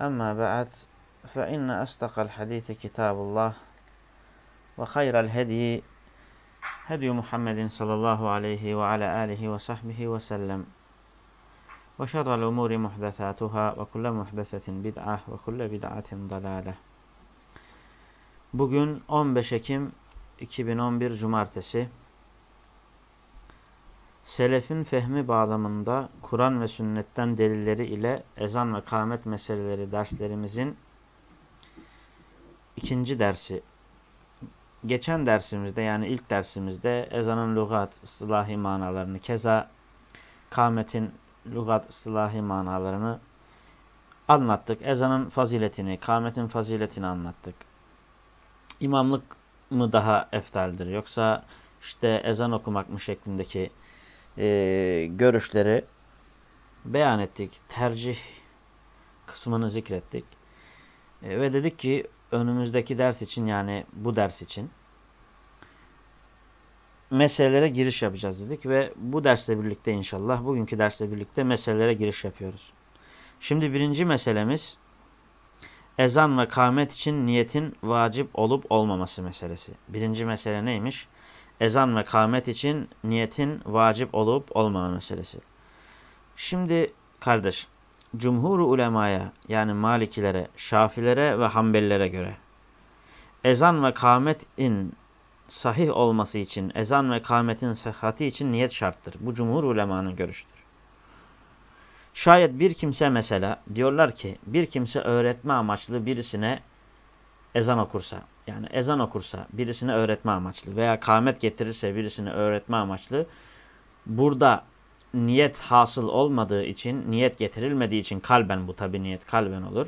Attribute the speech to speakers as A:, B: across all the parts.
A: أما بعد فإن أصدق الحديث كتاب الله وخير الهدي هدي محمد صلى الله عليه وعلى آله وصحبه وسلم وشر الأمور محدثاتها وكل محدثة بدعة وكل بدعة ضلالة Bugün 15 Ekim 2011 Cumartesi Selefin fehmi bağlamında Kur'an ve sünnetten delilleri ile ezan ve kâmet meseleleri derslerimizin ikinci dersi. Geçen dersimizde yani ilk dersimizde ezanın lügat, ıslahi manalarını, keza kâmetin lügat, ıslahi manalarını anlattık. Ezanın faziletini, kâmetin faziletini anlattık. İmamlık mı daha eftaldir yoksa işte ezan okumak mı şeklindeki e, görüşleri beyan ettik. Tercih kısmını zikrettik. E, ve dedik ki önümüzdeki ders için yani bu ders için meselelere giriş yapacağız dedik ve bu dersle birlikte inşallah bugünkü dersle birlikte meselelere giriş yapıyoruz. Şimdi birinci meselemiz ezan ve kâmet için niyetin vacip olup olmaması meselesi. Birinci mesele neymiş? Ezan ve kâmet için niyetin vacip olup olmama meselesi. Şimdi kardeş, cumhur ulemaya yani malikilere, şafilere ve hanbellilere göre ezan ve kâmetin sahih olması için, ezan ve kâmetin sıhhati için niyet şarttır. Bu cumhur ulemanın görüştür. Şayet bir kimse mesela diyorlar ki bir kimse öğretme amaçlı birisine ezan okursa yani ezan okursa birisine öğretme amaçlı veya kâmet getirirse birisine öğretme amaçlı burada niyet hasıl olmadığı için niyet getirilmediği için kalben bu tabi niyet kalben olur.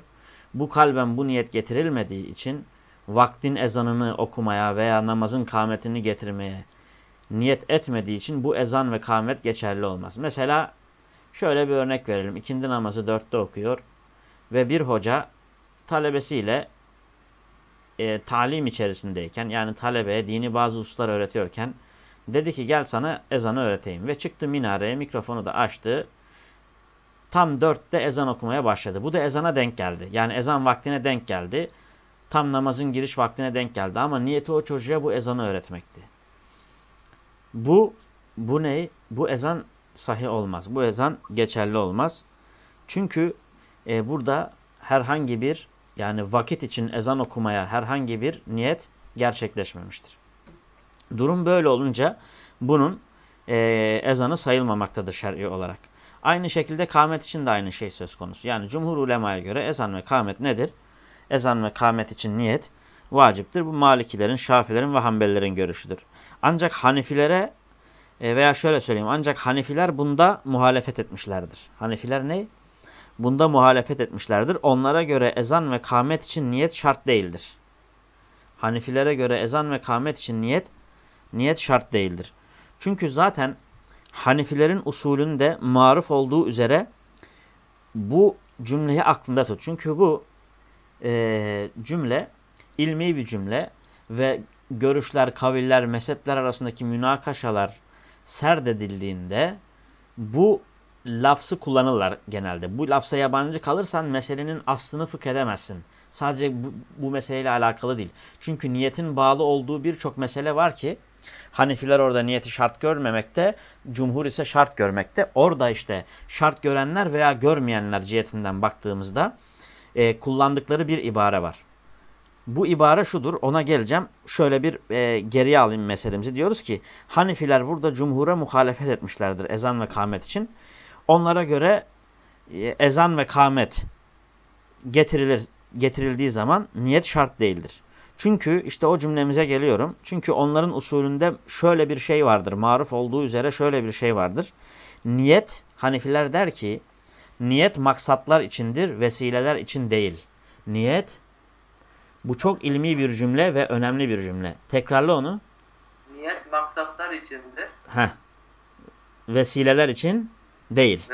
A: Bu kalben bu niyet getirilmediği için vaktin ezanını okumaya veya namazın kâmetini getirmeye niyet etmediği için bu ezan ve kâmet geçerli olmaz. Mesela Şöyle bir örnek verelim. İkindi namazı dörtte okuyor ve bir hoca talebesiyle e, talim içerisindeyken yani talebeye dini bazı usullar öğretiyorken dedi ki gel sana ezanı öğreteyim. Ve çıktı minareye mikrofonu da açtı. Tam dörtte ezan okumaya başladı. Bu da ezana denk geldi. Yani ezan vaktine denk geldi. Tam namazın giriş vaktine denk geldi. Ama niyeti o çocuğa bu ezanı öğretmekti. Bu, bu ne? Bu ezan sahih olmaz. Bu ezan geçerli olmaz. Çünkü e, burada herhangi bir yani vakit için ezan okumaya herhangi bir niyet gerçekleşmemiştir. Durum böyle olunca bunun e, ezanı sayılmamaktadır şer'i olarak. Aynı şekilde kâmet için de aynı şey söz konusu. Yani cumhur ulemaya göre ezan ve kâmet nedir? Ezan ve kâmet için niyet vaciptir. Bu Malikilerin, Şafilerin ve Hanbelilerin görüşüdür. Ancak Hanifilere e, veya şöyle söyleyeyim ancak Hanifiler bunda muhalefet etmişlerdir. Hanifiler ne? Bunda muhalefet etmişlerdir. Onlara göre ezan ve kâmet için niyet şart değildir. Hanifilere göre ezan ve kâmet için niyet niyet şart değildir. Çünkü zaten Hanifilerin usulünde maruf olduğu üzere bu cümleyi aklında tut. Çünkü bu e, cümle ilmi bir cümle ve görüşler, kaviller, mezhepler arasındaki münakaşalar, serdedildiğinde bu lafzı kullanırlar genelde. Bu lafza yabancı kalırsan meselenin aslını fıkh edemezsin. Sadece bu, bu meseleyle alakalı değil. Çünkü niyetin bağlı olduğu birçok mesele var ki Hanifiler orada niyeti şart görmemekte, cumhur ise şart görmekte. Orada işte şart görenler veya görmeyenler cihetinden baktığımızda e, kullandıkları bir ibare var. Bu ibare şudur ona geleceğim. Şöyle bir e, geriye alayım meselemizi. Diyoruz ki Hanifiler burada cumhura muhalefet etmişlerdir ezan ve kâmet için. Onlara göre e, ezan ve kâmet getirilir, getirildiği zaman niyet şart değildir. Çünkü işte o cümlemize geliyorum. Çünkü onların usulünde şöyle bir şey vardır. Maruf olduğu üzere şöyle bir şey vardır. Niyet Hanifiler der ki niyet maksatlar içindir, vesileler için değil. Niyet bu çok ilmi bir cümle ve önemli bir cümle. Tekrarla onu.
B: Niyet maksatlar içindir.
A: Heh. Vesileler için değil.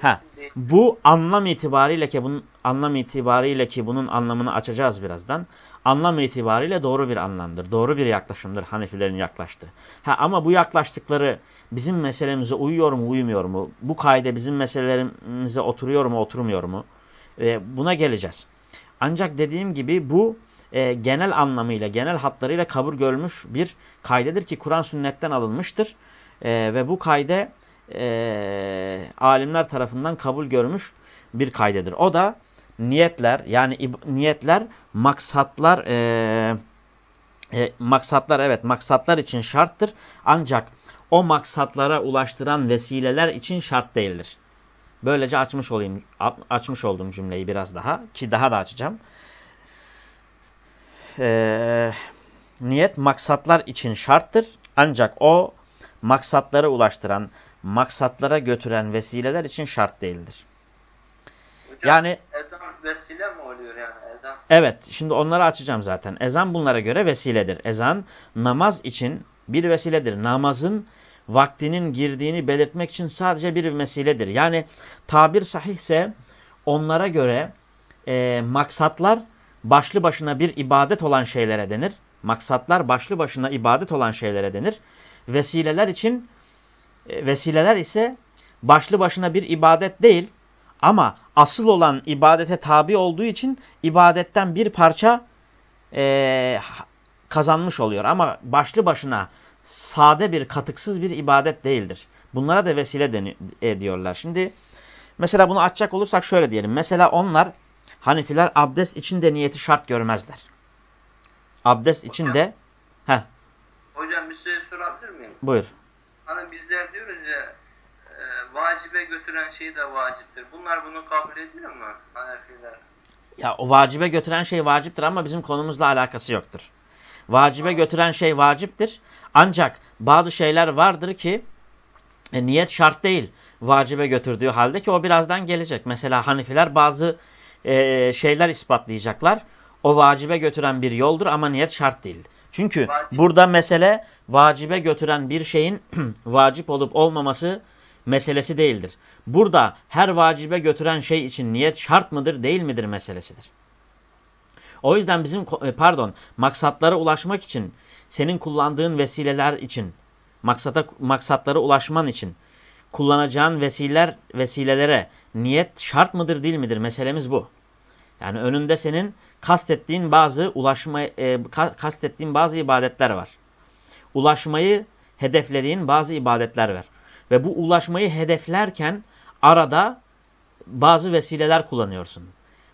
A: Ha. Bu anlam itibariyle ki bunun anlam itibariyle ki bunun anlamını açacağız birazdan. Anlam itibariyle doğru bir anlamdır. Doğru bir yaklaşımdır Hanefilerin yaklaştığı. Ha ama bu yaklaştıkları bizim meselemize uyuyor mu, uymuyor mu? Bu kaide bizim meselelerimize oturuyor mu, oturmuyor mu? E, buna geleceğiz. Ancak dediğim gibi bu e, genel anlamıyla, genel hatlarıyla kabul görülmüş bir kaydedir ki Kur'an sünnetten alınmıştır. E, ve bu kayde e, alimler tarafından kabul görmüş bir kaydedir. O da niyetler yani niyetler maksatlar e, e, maksatlar evet maksatlar için şarttır. Ancak o maksatlara ulaştıran vesileler için şart değildir. Böylece açmış olayım açmış olduğum cümleyi biraz daha ki daha da açacağım. E, niyet maksatlar için şarttır. Ancak o maksatlara ulaştıran, maksatlara götüren vesileler için şart değildir.
B: Hocam,
A: Yani
B: ezan vesile mi oluyor yani ezan?
A: evet şimdi onları açacağım zaten. Ezan bunlara göre vesiledir. Ezan namaz için bir vesiledir. Namazın vaktinin girdiğini belirtmek için sadece bir vesiledir. Yani tabir sahihse onlara göre e, maksatlar başlı başına bir ibadet olan şeylere denir. Maksatlar başlı başına ibadet olan şeylere denir. Vesileler için vesileler ise başlı başına bir ibadet değil ama asıl olan ibadete tabi olduğu için ibadetten bir parça e, kazanmış oluyor. Ama başlı başına sade bir katıksız bir ibadet değildir. Bunlara da vesile ediyorlar. Şimdi mesela bunu açacak olursak şöyle diyelim. Mesela onlar Hanifiler abdest için de niyeti şart görmezler. Abdest için de heh.
B: Hocam bir şey sorabilir miyim?
A: Buyur.
B: Hani bizler diyoruz ya e, vacibe götüren şey de vaciptir. Bunlar bunu kabul ediyor mu Hanefiler?
A: Ya o vacibe götüren şey vaciptir ama bizim konumuzla alakası yoktur. Vacibe götüren şey vaciptir. Ancak bazı şeyler vardır ki e, niyet şart değil vacibe götürdüğü halde ki o birazdan gelecek. Mesela Hanifiler bazı e, şeyler ispatlayacaklar. O vacibe götüren bir yoldur ama niyet şart değil. Çünkü Vacip. burada mesele vacibe götüren bir şeyin vacip olup olmaması meselesi değildir. Burada her vacibe götüren şey için niyet şart mıdır değil midir meselesidir. O yüzden bizim e, pardon maksatlara ulaşmak için senin kullandığın vesileler için maksata, maksatlara ulaşman için kullanacağın vesileler vesilelere niyet şart mıdır değil midir meselemiz bu. Yani önünde senin kastettiğin bazı ulaşma e, kastettiğin bazı ibadetler var. Ulaşmayı hedeflediğin bazı ibadetler var. Ve bu ulaşmayı hedeflerken arada bazı vesileler kullanıyorsun.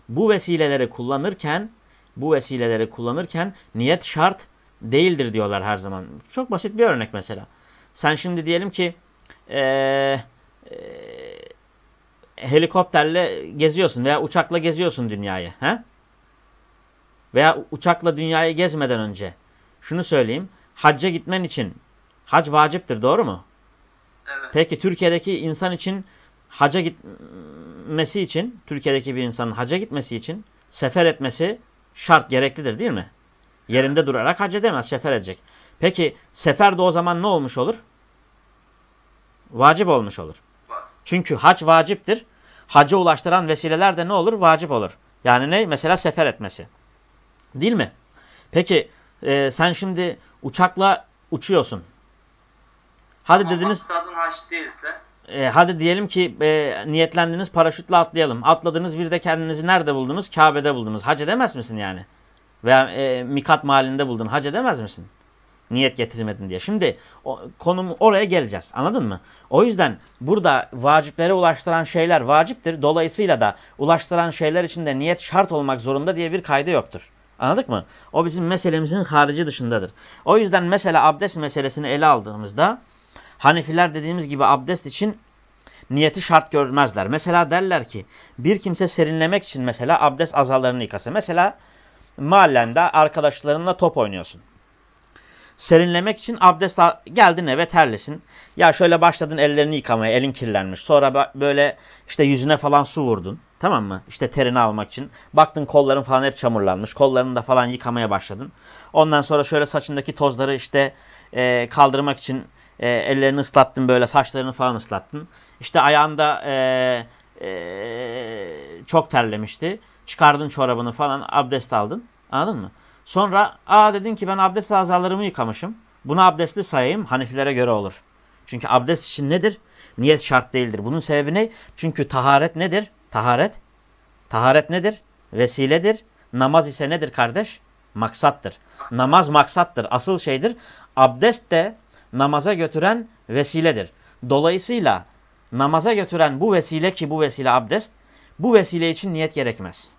A: Bu vesileleri kullanırken bu vesileleri kullanırken niyet şart değildir diyorlar her zaman. Çok basit bir örnek mesela. Sen şimdi diyelim ki ee, e, helikopterle geziyorsun veya uçakla geziyorsun dünyayı. He? Veya uçakla dünyayı gezmeden önce şunu söyleyeyim. Hacca gitmen için hac vaciptir doğru mu?
B: Evet.
A: Peki Türkiye'deki insan için haca gitmesi için, Türkiye'deki bir insanın haca gitmesi için sefer etmesi şart, gereklidir değil mi? Yerinde durarak hac edemez, sefer edecek. Peki sefer de o zaman ne olmuş olur? Vacip olmuş olur. Çünkü hac vaciptir. Hacca ulaştıran vesileler de ne olur? Vacip olur. Yani ne? Mesela sefer etmesi. Değil mi? Peki e, sen şimdi uçakla uçuyorsun. Hadi
B: Ama
A: dediniz.
B: haç değilse.
A: E, hadi diyelim ki e, niyetlendiniz paraşütle atlayalım. Atladınız bir de kendinizi nerede buldunuz? Kabe'de buldunuz. Hac edemez misin yani? Veya e, mikat mahallinde buldun. Hac edemez misin? Niyet getirmedin diye. Şimdi o, konum oraya geleceğiz. Anladın mı? O yüzden burada vaciplere ulaştıran şeyler vaciptir. Dolayısıyla da ulaştıran şeyler için de niyet şart olmak zorunda diye bir kaydı yoktur. Anladık mı? O bizim meselemizin harici dışındadır. O yüzden mesela abdest meselesini ele aldığımızda Hanefiler dediğimiz gibi abdest için niyeti şart görmezler. Mesela derler ki bir kimse serinlemek için mesela abdest azalarını yıkasa. Mesela mahallende arkadaşlarınla top oynuyorsun. Serinlemek için abdest geldin eve terlisin. Ya şöyle başladın ellerini yıkamaya elin kirlenmiş. Sonra böyle işte yüzüne falan su vurdun. Tamam mı? İşte terini almak için. Baktın kolların falan hep çamurlanmış. Kollarını da falan yıkamaya başladın. Ondan sonra şöyle saçındaki tozları işte e, kaldırmak için e, ellerini ıslattın böyle saçlarını falan ıslattın. İşte ayağında e, e, çok terlemişti. Çıkardın çorabını falan abdest aldın. Anladın mı? Sonra aa dedin ki ben abdest azalarımı yıkamışım. Bunu abdestli sayayım. Hanifilere göre olur. Çünkü abdest için nedir? Niyet şart değildir. Bunun sebebi ne? Çünkü taharet nedir? Taharet. Taharet nedir? Vesiledir. Namaz ise nedir kardeş? Maksattır. Namaz maksattır. Asıl şeydir. Abdest de namaza götüren vesiledir. Dolayısıyla namaza götüren bu vesile ki bu vesile abdest, bu vesile için niyet gerekmez.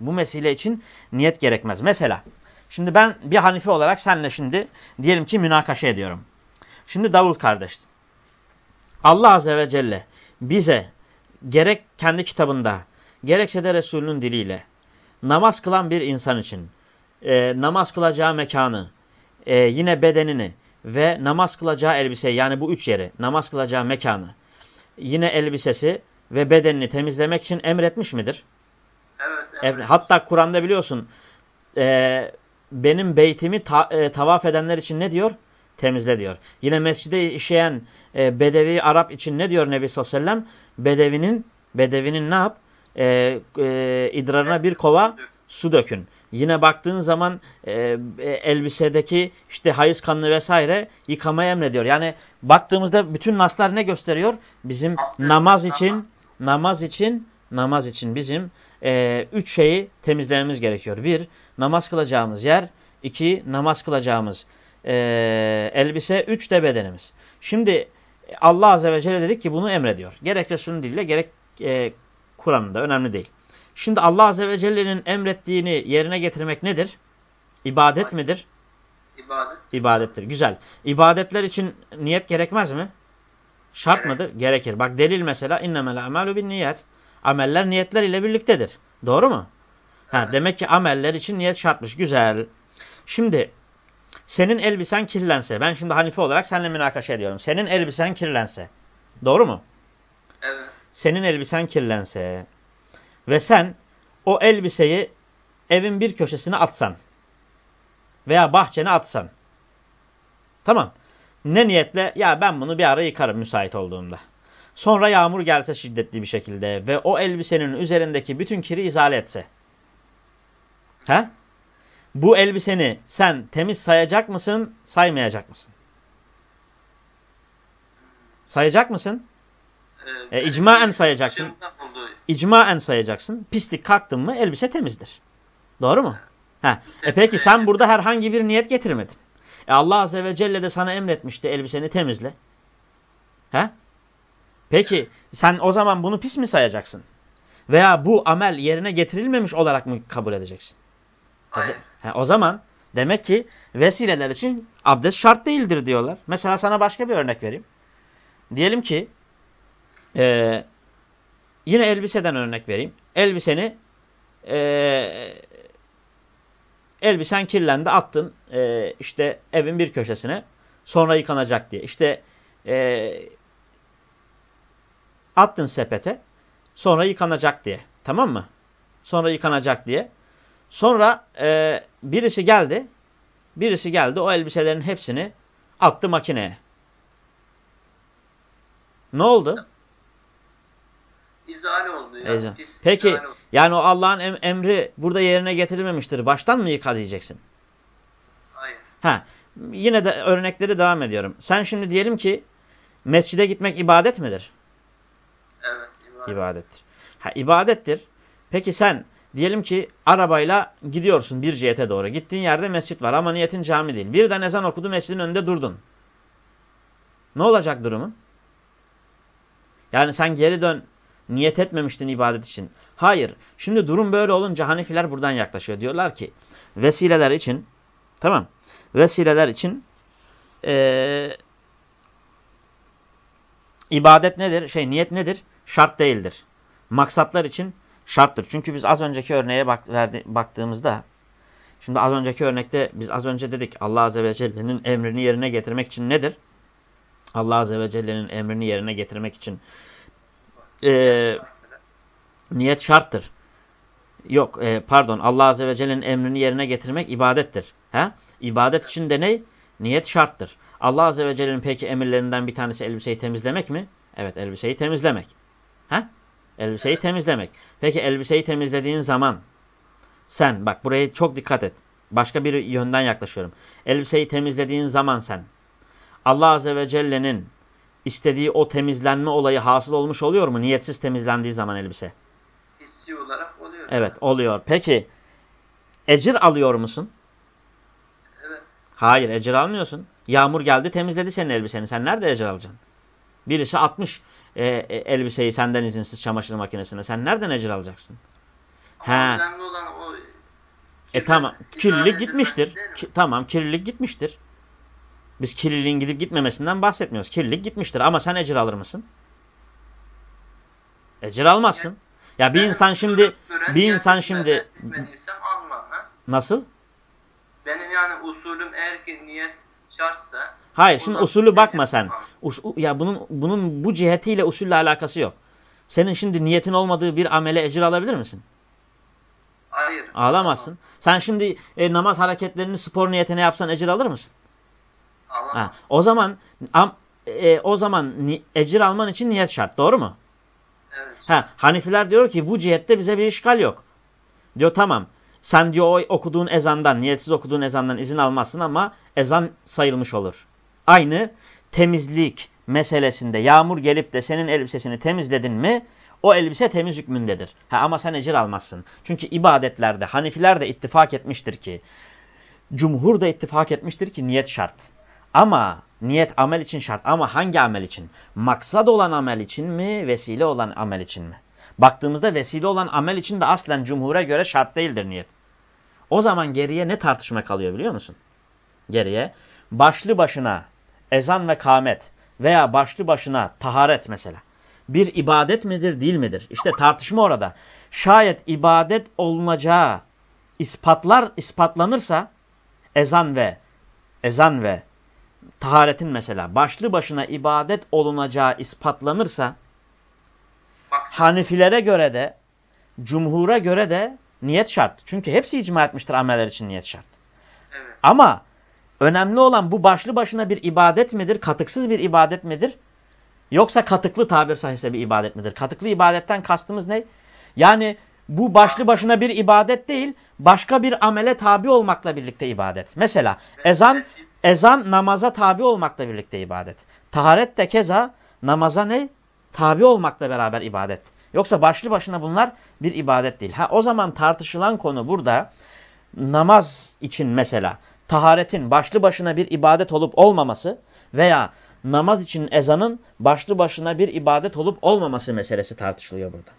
A: Bu mesele için niyet gerekmez. Mesela şimdi ben bir hanife olarak seninle şimdi diyelim ki münakaşa ediyorum. Şimdi Davul kardeş. Allah Azze ve Celle bize gerek kendi kitabında gerekse de Resulünün diliyle namaz kılan bir insan için e, namaz kılacağı mekanı, e, yine bedenini ve namaz kılacağı elbiseyi yani bu üç yeri namaz kılacağı mekanı, yine elbisesi ve bedenini temizlemek için emretmiş midir?
B: Evet. evet.
A: Hatta Kur'an'da biliyorsun e, benim beytimi ta, e, tavaf edenler için ne diyor? Temizle diyor. Yine mescide işeyen e, Bedevi Arap için ne diyor Nebi sallallahu aleyhi ve sellem? Bedevinin, bedevinin ne yap? E, e, idrarına bir kova su dökün. Yine baktığın zaman e, elbisedeki işte hayız kanını vesaire yıkamaya emrediyor. Yani baktığımızda bütün naslar ne gösteriyor? Bizim namaz için, namaz için, namaz için bizim e, üç şeyi temizlememiz gerekiyor. Bir, namaz kılacağımız yer. iki namaz kılacağımız e, elbise. Üç de bedenimiz. Şimdi Allah Azze ve Celle dedik ki bunu emrediyor. Gerek Resul'ün diliyle gerek e, Kur'an'da önemli değil. Şimdi Allah Azze ve Celle'nin emrettiğini yerine getirmek nedir? İbadet midir?
B: İbadet.
A: İbadettir. Güzel. İbadetler için niyet gerekmez mi? Şart Gerek. mıdır? Gerekir. Bak delil mesela innemel amalu bin niyet. Ameller niyetler ile birliktedir. Doğru mu? Ha, demek ki ameller için niyet şartmış. Güzel. Şimdi senin elbisen kirlense, ben şimdi Hanife olarak seninle münakaşa ediyorum. Senin elbisen kirlense. Doğru mu?
B: Evet.
A: Senin elbisen kirlense ve sen o elbiseyi evin bir köşesine atsan veya bahçene atsan. Tamam. Ne niyetle? Ya ben bunu bir ara yıkarım müsait olduğumda. Sonra yağmur gelse şiddetli bir şekilde ve o elbisenin üzerindeki bütün kiri izale etse. He? Bu elbiseni sen temiz sayacak mısın, saymayacak mısın? Sayacak mısın? Ee, e, icmaen sayacaksın. İcmaen sayacaksın. Pislik kalktın mı elbise temizdir. Doğru mu? Ha. E peki sen burada herhangi bir niyet getirmedin. E Allah Azze ve Celle de sana emretmişti elbiseni temizle. He? Peki sen o zaman bunu pis mi sayacaksın? Veya bu amel yerine getirilmemiş olarak mı kabul edeceksin?
B: Hayır.
A: He, o zaman demek ki vesileler için abdest şart değildir diyorlar. Mesela sana başka bir örnek vereyim. Diyelim ki e, yine elbiseden örnek vereyim. Elbiseni e, elbisen kirlendi attın e, işte evin bir köşesine sonra yıkanacak diye. İşte e, attın sepete sonra yıkanacak diye. Tamam mı? Sonra yıkanacak diye. Sonra e, birisi geldi. Birisi geldi o elbiselerin hepsini attı makineye. Ne oldu?
B: İzale oldu. Ya.
A: Peki oldu. yani o Allah'ın em emri burada yerine getirilmemiştir. Baştan mı yıka diyeceksin?
B: Hayır.
A: Ha, yine de örnekleri devam ediyorum. Sen şimdi diyelim ki mescide gitmek ibadet midir?
B: Evet.
A: Ibadet. İbadettir. Ha, ibadettir. Peki sen diyelim ki arabayla gidiyorsun bir cihete doğru. Gittiğin yerde mescit var ama niyetin cami değil. Birden ezan okudu mescidin önünde durdun. Ne olacak durumun? Yani sen geri dön niyet etmemiştin ibadet için. Hayır. Şimdi durum böyle olunca Hanefiler buradan yaklaşıyor. Diyorlar ki vesileler için tamam vesileler için ee, ibadet nedir? Şey niyet nedir? Şart değildir. Maksatlar için şarttır. Çünkü biz az önceki örneğe bak, verdi, baktığımızda Şimdi az önceki örnekte biz az önce dedik Allah Azze ve Celle'nin emrini yerine getirmek için nedir? Allah Azze ve Celle'nin emrini yerine getirmek için e, niyet şarttır. Yok e, pardon Allah Azze ve Celle'nin emrini yerine getirmek ibadettir. He? İbadet için de ne? Niyet şarttır. Allah Azze ve Celle'nin peki emirlerinden bir tanesi elbiseyi temizlemek mi? Evet elbiseyi temizlemek. He? Elbiseyi temizlemek. Peki elbiseyi temizlediğin zaman sen bak buraya çok dikkat et. Başka bir yönden yaklaşıyorum. Elbiseyi temizlediğin zaman sen Allah Azze ve Celle'nin istediği o temizlenme olayı hasıl olmuş oluyor mu? Niyetsiz temizlendiği zaman elbise.
B: Hissi olarak oluyor.
A: Evet oluyor. Peki ecir alıyor musun?
B: Evet.
A: Hayır ecir almıyorsun. Yağmur geldi temizledi senin elbiseni. Sen nerede ecir alacaksın? Birisi atmış e, e, elbiseyi senden izinsiz çamaşır makinesine. Sen nereden ecir alacaksın?
B: Ama önemli olan o
A: e tamam. Kirlilik gitmiştir. Ki, tamam kirlilik gitmiştir. Biz kirliliğin gidip gitmemesinden bahsetmiyoruz. Kirlilik gitmiştir ama sen ecir alır mısın? Ecir almazsın. Ya bir insan şimdi bir insan şimdi Nasıl?
B: Benim yani usulüm eğer ki niyet şartsa
A: Hayır şimdi usulü bakma sen. Us ya bunun bunun bu cihetiyle usulle alakası yok. Senin şimdi niyetin olmadığı bir amele ecir alabilir misin?
B: Hayır.
A: Ağlamazsın. Sen şimdi e, namaz hareketlerini spor niyetine yapsan ecir alır mısın?
B: Ha,
A: o zaman am, e, o zaman ecir alman için niyet şart. Doğru mu?
B: Evet.
A: Ha, Hanifiler diyor ki bu cihette bize bir işgal yok. Diyor tamam. Sen diyor o okuduğun ezandan, niyetsiz okuduğun ezandan izin almazsın ama ezan sayılmış olur. Aynı temizlik meselesinde yağmur gelip de senin elbisesini temizledin mi o elbise temiz hükmündedir. Ha, ama sen ecir almazsın. Çünkü ibadetlerde Hanifiler de ittifak etmiştir ki, cumhur da ittifak etmiştir ki niyet şart. Ama niyet amel için şart. Ama hangi amel için? Maksad olan amel için mi, vesile olan amel için mi? Baktığımızda vesile olan amel için de aslen cumhura göre şart değildir niyet. O zaman geriye ne tartışma kalıyor biliyor musun? Geriye başlı başına ezan ve kâmet veya başlı başına taharet mesela bir ibadet midir değil midir? İşte tartışma orada. Şayet ibadet olunacağı ispatlar ispatlanırsa ezan ve ezan ve taharetin mesela başlı başına ibadet olunacağı ispatlanırsa Hanifilere göre de cumhura göre de niyet şart. Çünkü hepsi icma etmiştir ameller için niyet şart.
B: Evet.
A: Ama önemli olan bu başlı başına bir ibadet midir? Katıksız bir ibadet midir? Yoksa katıklı tabir sahihse bir ibadet midir? Katıklı ibadetten kastımız ne? Yani bu başlı başına bir ibadet değil, başka bir amele tabi olmakla birlikte ibadet. Mesela ezan ezan namaza tabi olmakla birlikte ibadet. Taharet de keza namaza ne? Tabi olmakla beraber ibadet. Yoksa başlı başına bunlar bir ibadet değil. Ha o zaman tartışılan konu burada namaz için mesela taharetin başlı başına bir ibadet olup olmaması veya namaz için ezanın başlı başına bir ibadet olup olmaması meselesi tartışılıyor burada.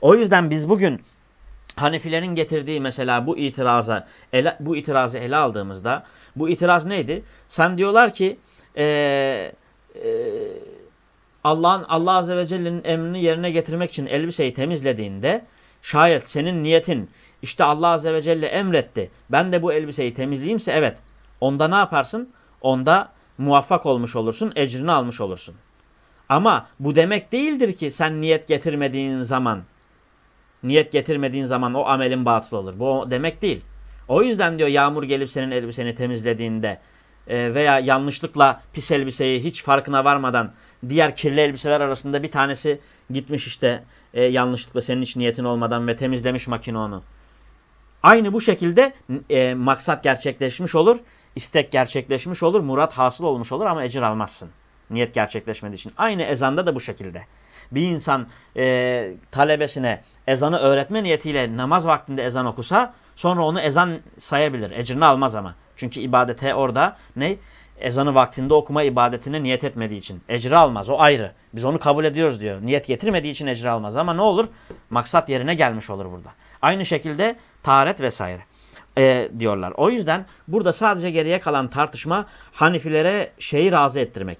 A: O yüzden biz bugün Hanefilerin getirdiği mesela bu itiraza ele, bu itirazı ele aldığımızda bu itiraz neydi? Sen diyorlar ki e, e, Allah'ın Allah Azze ve Celle'nin emrini yerine getirmek için elbiseyi temizlediğinde şayet senin niyetin işte Allah Azze ve Celle emretti ben de bu elbiseyi temizleyeyimse evet onda ne yaparsın? Onda muvaffak olmuş olursun, ecrini almış olursun. Ama bu demek değildir ki sen niyet getirmediğin zaman, niyet getirmediğin zaman o amelin batıl olur. Bu demek değil. O yüzden diyor yağmur gelip senin elbiseni temizlediğinde e, veya yanlışlıkla pis elbiseyi hiç farkına varmadan diğer kirli elbiseler arasında bir tanesi gitmiş işte e, yanlışlıkla senin hiç niyetin olmadan ve temizlemiş makine onu. Aynı bu şekilde e, maksat gerçekleşmiş olur istek gerçekleşmiş olur, murat hasıl olmuş olur ama ecir almazsın. Niyet gerçekleşmediği için. Aynı ezanda da bu şekilde. Bir insan e, talebesine ezanı öğretme niyetiyle namaz vaktinde ezan okusa sonra onu ezan sayabilir. Ecrini almaz ama. Çünkü ibadete orada ne? Ezanı vaktinde okuma ibadetine niyet etmediği için. Ecri almaz. O ayrı. Biz onu kabul ediyoruz diyor. Niyet getirmediği için ecri almaz. Ama ne olur? Maksat yerine gelmiş olur burada. Aynı şekilde taharet vesaire e, diyorlar. O yüzden burada sadece geriye kalan tartışma Hanifilere şeyi razı ettirmek.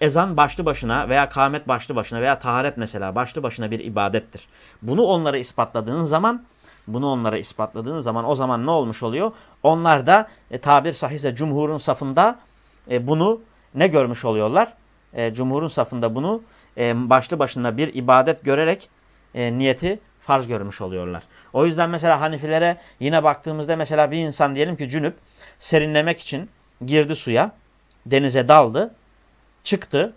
A: Ezan başlı başına veya kâmet başlı başına veya taharet mesela başlı başına bir ibadettir. Bunu onlara ispatladığın zaman bunu onlara ispatladığın zaman o zaman ne olmuş oluyor? Onlar da e, tabir sahihse cumhurun safında e, bunu ne görmüş oluyorlar? E, cumhurun safında bunu e, başlı başına bir ibadet görerek e, niyeti farz görmüş oluyorlar. O yüzden mesela Hanifilere yine baktığımızda mesela bir insan diyelim ki cünüp serinlemek için girdi suya, denize daldı, çıktı,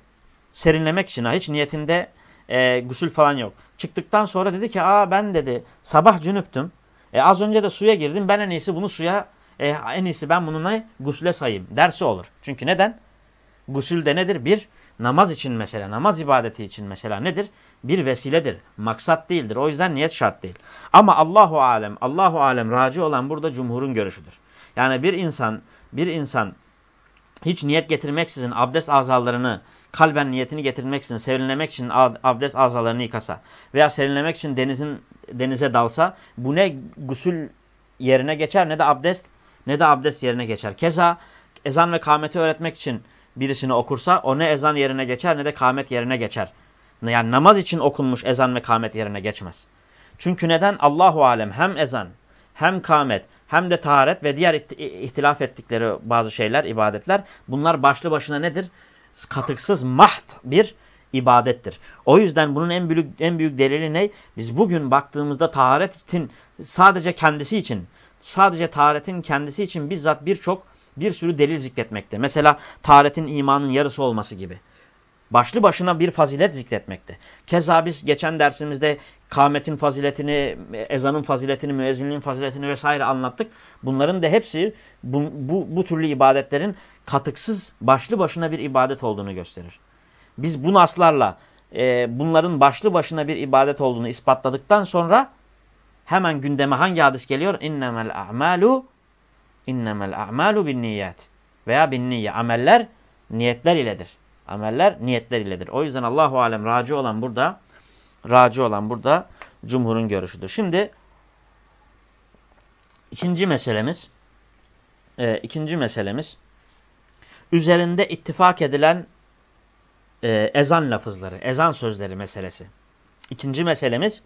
A: serinlemek için hiç niyetinde e, gusül falan yok. Çıktıktan sonra dedi ki aa ben dedi sabah cünüptüm. E, az önce de suya girdim ben en iyisi bunu suya e, en iyisi ben bunu ne gusüle sayayım dersi olur. Çünkü neden? Gusül de nedir? Bir namaz için mesela namaz ibadeti için mesela nedir? Bir vesiledir. Maksat değildir. O yüzden niyet şart değil. Ama Allahu alem Allahu alem raci olan burada cumhurun görüşüdür. Yani bir insan bir insan hiç niyet getirmeksizin abdest azalarını kalben niyetini getirmeksizin serinlemek için abdest azalarını yıkasa veya serinlemek için denizin denize dalsa bu ne gusül yerine geçer ne de abdest ne de abdest yerine geçer. Keza ezan ve kâmeti öğretmek için birisini okursa o ne ezan yerine geçer ne de kâmet yerine geçer. Yani namaz için okunmuş ezan ve kâmet yerine geçmez. Çünkü neden? Allahu alem hem ezan hem kâmet hem de taharet ve diğer ihtilaf ettikleri bazı şeyler, ibadetler bunlar başlı başına nedir? Katıksız maht bir ibadettir. O yüzden bunun en büyük en büyük delili ne? Biz bugün baktığımızda taharetin sadece kendisi için, sadece taharetin kendisi için bizzat birçok bir sürü delil zikretmekte. Mesela taharetin imanın yarısı olması gibi. Başlı başına bir fazilet zikretmekte. Keza biz geçen dersimizde kâmetin faziletini, ezanın faziletini, müezzinliğin faziletini vesaire anlattık. Bunların da hepsi bu, bu, bu türlü ibadetlerin katıksız başlı başına bir ibadet olduğunu gösterir. Biz bu naslarla e, bunların başlı başına bir ibadet olduğunu ispatladıktan sonra hemen gündeme hangi hadis geliyor? İnnemel a'malu innemel a'malu bin niyet veya bin niyye. Ameller niyetler iledir. Ameller niyetler iledir. O yüzden Allahu alem raci olan burada raci olan burada cumhurun görüşüdür. Şimdi ikinci meselemiz e, ikinci meselemiz üzerinde ittifak edilen e, ezan lafızları, ezan sözleri meselesi. İkinci meselemiz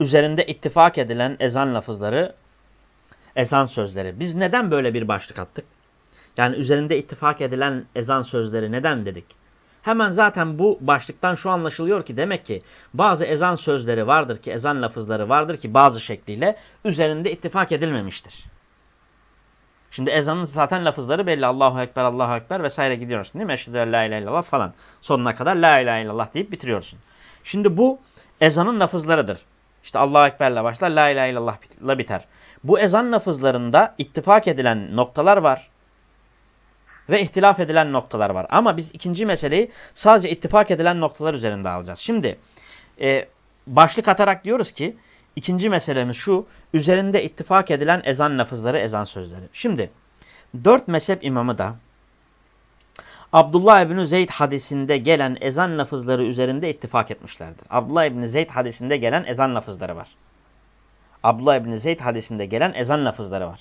A: üzerinde ittifak edilen ezan lafızları, ezan sözleri. Biz neden böyle bir başlık attık? Yani üzerinde ittifak edilen ezan sözleri neden dedik? Hemen zaten bu başlıktan şu anlaşılıyor ki demek ki bazı ezan sözleri vardır ki, ezan lafızları vardır ki bazı şekliyle üzerinde ittifak edilmemiştir. Şimdi ezanın zaten lafızları belli. Allahu Ekber, Allahu Ekber vesaire gidiyorsun değil mi? Eşhedü en la ilahe illallah falan. Sonuna kadar la ilahe illallah deyip bitiriyorsun. Şimdi bu ezanın lafızlarıdır. İşte Allahu Ekber'le başlar, la ilahe illallah'la biter. Bu ezan lafızlarında ittifak edilen noktalar var ve ihtilaf edilen noktalar var. Ama biz ikinci meseleyi sadece ittifak edilen noktalar üzerinde alacağız. Şimdi e, başlık atarak diyoruz ki ikinci meselemiz şu. Üzerinde ittifak edilen ezan lafızları, ezan sözleri. Şimdi dört mezhep imamı da Abdullah İbni Zeyd hadisinde gelen ezan lafızları üzerinde ittifak etmişlerdir. Abdullah İbni Zeyd hadisinde gelen ezan lafızları var. Abdullah İbni Zeyd hadisinde gelen ezan lafızları var.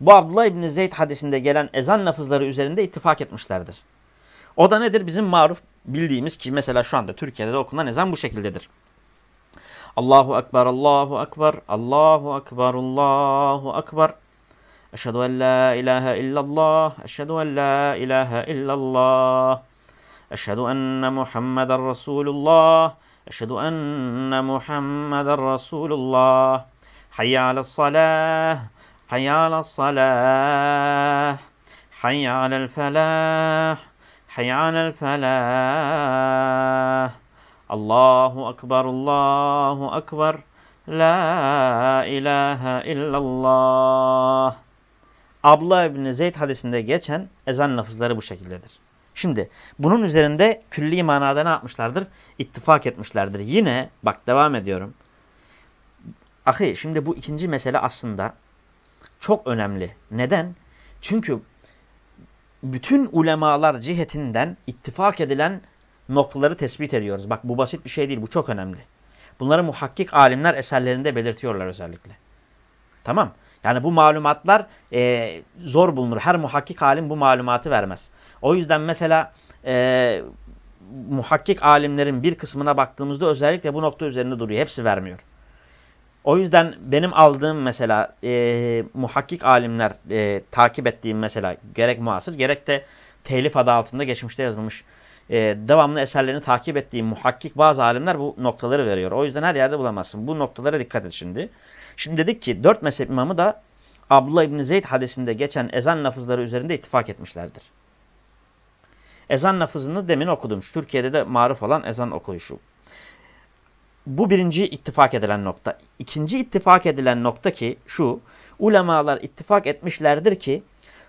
A: Bu Abdullah İbni Zeyd hadisinde gelen ezan lafızları üzerinde ittifak etmişlerdir. O da nedir? Bizim maruf bildiğimiz ki mesela şu anda Türkiye'de de okunan ezan bu şekildedir. Allahu Ekber, Allahu Ekber, Allahu Ekber, Allahu Ekber. Eşhedü en la ilahe illallah, eşhedü en la ilahe illallah. Eşhedü enne Muhammeden Resulullah, eşhedü enne Muhammeden Resulullah. Hayya alas salah, حي على الصلاة حي على الفلاح حي على الفلاح الله أكبر الله أكبر La ilahe illallah. Abla İbni Zeyd hadisinde geçen ezan lafızları bu şekildedir. Şimdi bunun üzerinde külli manada ne yapmışlardır? İttifak etmişlerdir. Yine bak devam ediyorum. Ahi şimdi bu ikinci mesele aslında çok önemli. Neden? Çünkü bütün ulemalar cihetinden ittifak edilen noktaları tespit ediyoruz. Bak bu basit bir şey değil, bu çok önemli. Bunları muhakkik alimler eserlerinde belirtiyorlar özellikle. Tamam. Yani bu malumatlar e, zor bulunur. Her muhakkik alim bu malumatı vermez. O yüzden mesela e, muhakkik alimlerin bir kısmına baktığımızda özellikle bu nokta üzerinde duruyor. Hepsi vermiyor. O yüzden benim aldığım mesela e, muhakkik alimler e, takip ettiğim mesela gerek muasır gerek de telif adı altında geçmişte yazılmış e, devamlı eserlerini takip ettiğim muhakkik bazı alimler bu noktaları veriyor. O yüzden her yerde bulamazsın. Bu noktalara dikkat et şimdi. Şimdi dedik ki dört mezhep imamı da Abdullah İbni Zeyd hadisinde geçen ezan lafızları üzerinde ittifak etmişlerdir. Ezan lafızını demin okudum. Türkiye'de de maruf olan ezan okuyuşu. Bu birinci ittifak edilen nokta. İkinci ittifak edilen nokta ki şu. Ulemalar ittifak etmişlerdir ki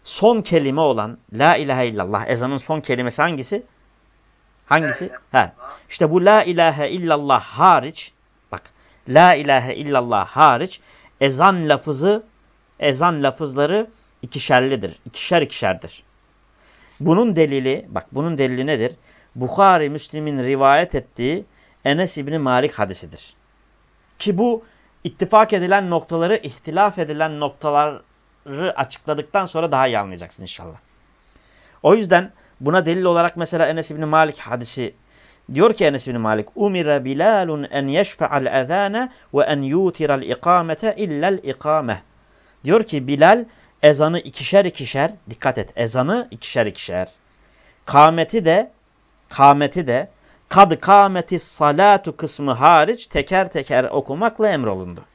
A: son kelime olan La ilahe illallah ezanın son kelimesi hangisi? Hangisi? Ha. İşte bu La ilahe illallah hariç bak La ilahe illallah hariç ezan lafızı ezan lafızları ikişerlidir. İkişer ikişerdir. Bunun delili, bak bunun delili nedir? Bukhari Müslim'in rivayet ettiği Enes İbni Malik hadisidir. Ki bu ittifak edilen noktaları, ihtilaf edilen noktaları açıkladıktan sonra daha iyi anlayacaksın inşallah. O yüzden buna delil olarak mesela Enes İbni Malik hadisi diyor ki Enes İbni Malik Umira Bilalun en yeşfe'al ezâne ve en yutiral ikamete illel ikame. Diyor ki Bilal ezanı ikişer ikişer dikkat et ezanı ikişer ikişer. Kameti de kameti de kad kameti salatu kısmı hariç teker teker okumakla emrolundu.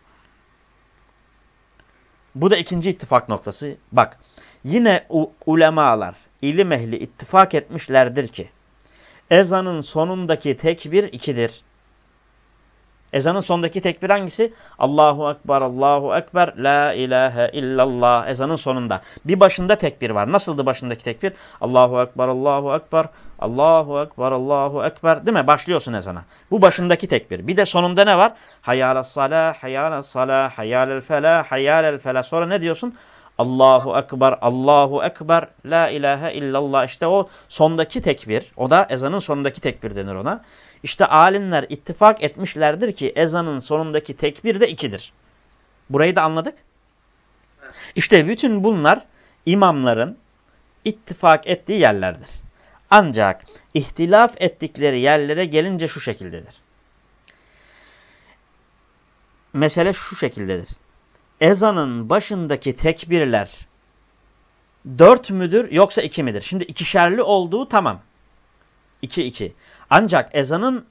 A: Bu da ikinci ittifak noktası. Bak yine ulemalar, ilim ehli ittifak etmişlerdir ki ezanın sonundaki tekbir ikidir. Ezanın sondaki tekbir hangisi? Allahu Ekber, Allahu Ekber, La ilahe illallah. Ezanın sonunda. Bir başında tekbir var. Nasıldı başındaki tekbir? Allahu Ekber, Allahu Ekber, Allahu Ekber, Allahu Ekber. Değil mi? Başlıyorsun ezana. Bu başındaki tekbir. Bir de sonunda ne var? Hayyâles salâ, hayyâles salâ, hayyâlel felâ, hayyâlel felâ. Sonra ne diyorsun? Allahu Ekber, Allahu Ekber, La ilahe illallah. İşte o sondaki tekbir. O da ezanın sonundaki tekbir denir ona. İşte alimler ittifak etmişlerdir ki ezanın sonundaki tekbir de ikidir. Burayı da anladık. İşte bütün bunlar imamların ittifak ettiği yerlerdir. Ancak ihtilaf ettikleri yerlere gelince şu şekildedir. Mesele şu şekildedir. Ezanın başındaki tekbirler dört müdür yoksa iki midir? Şimdi ikişerli olduğu tamam. İki iki. Ancak ezanın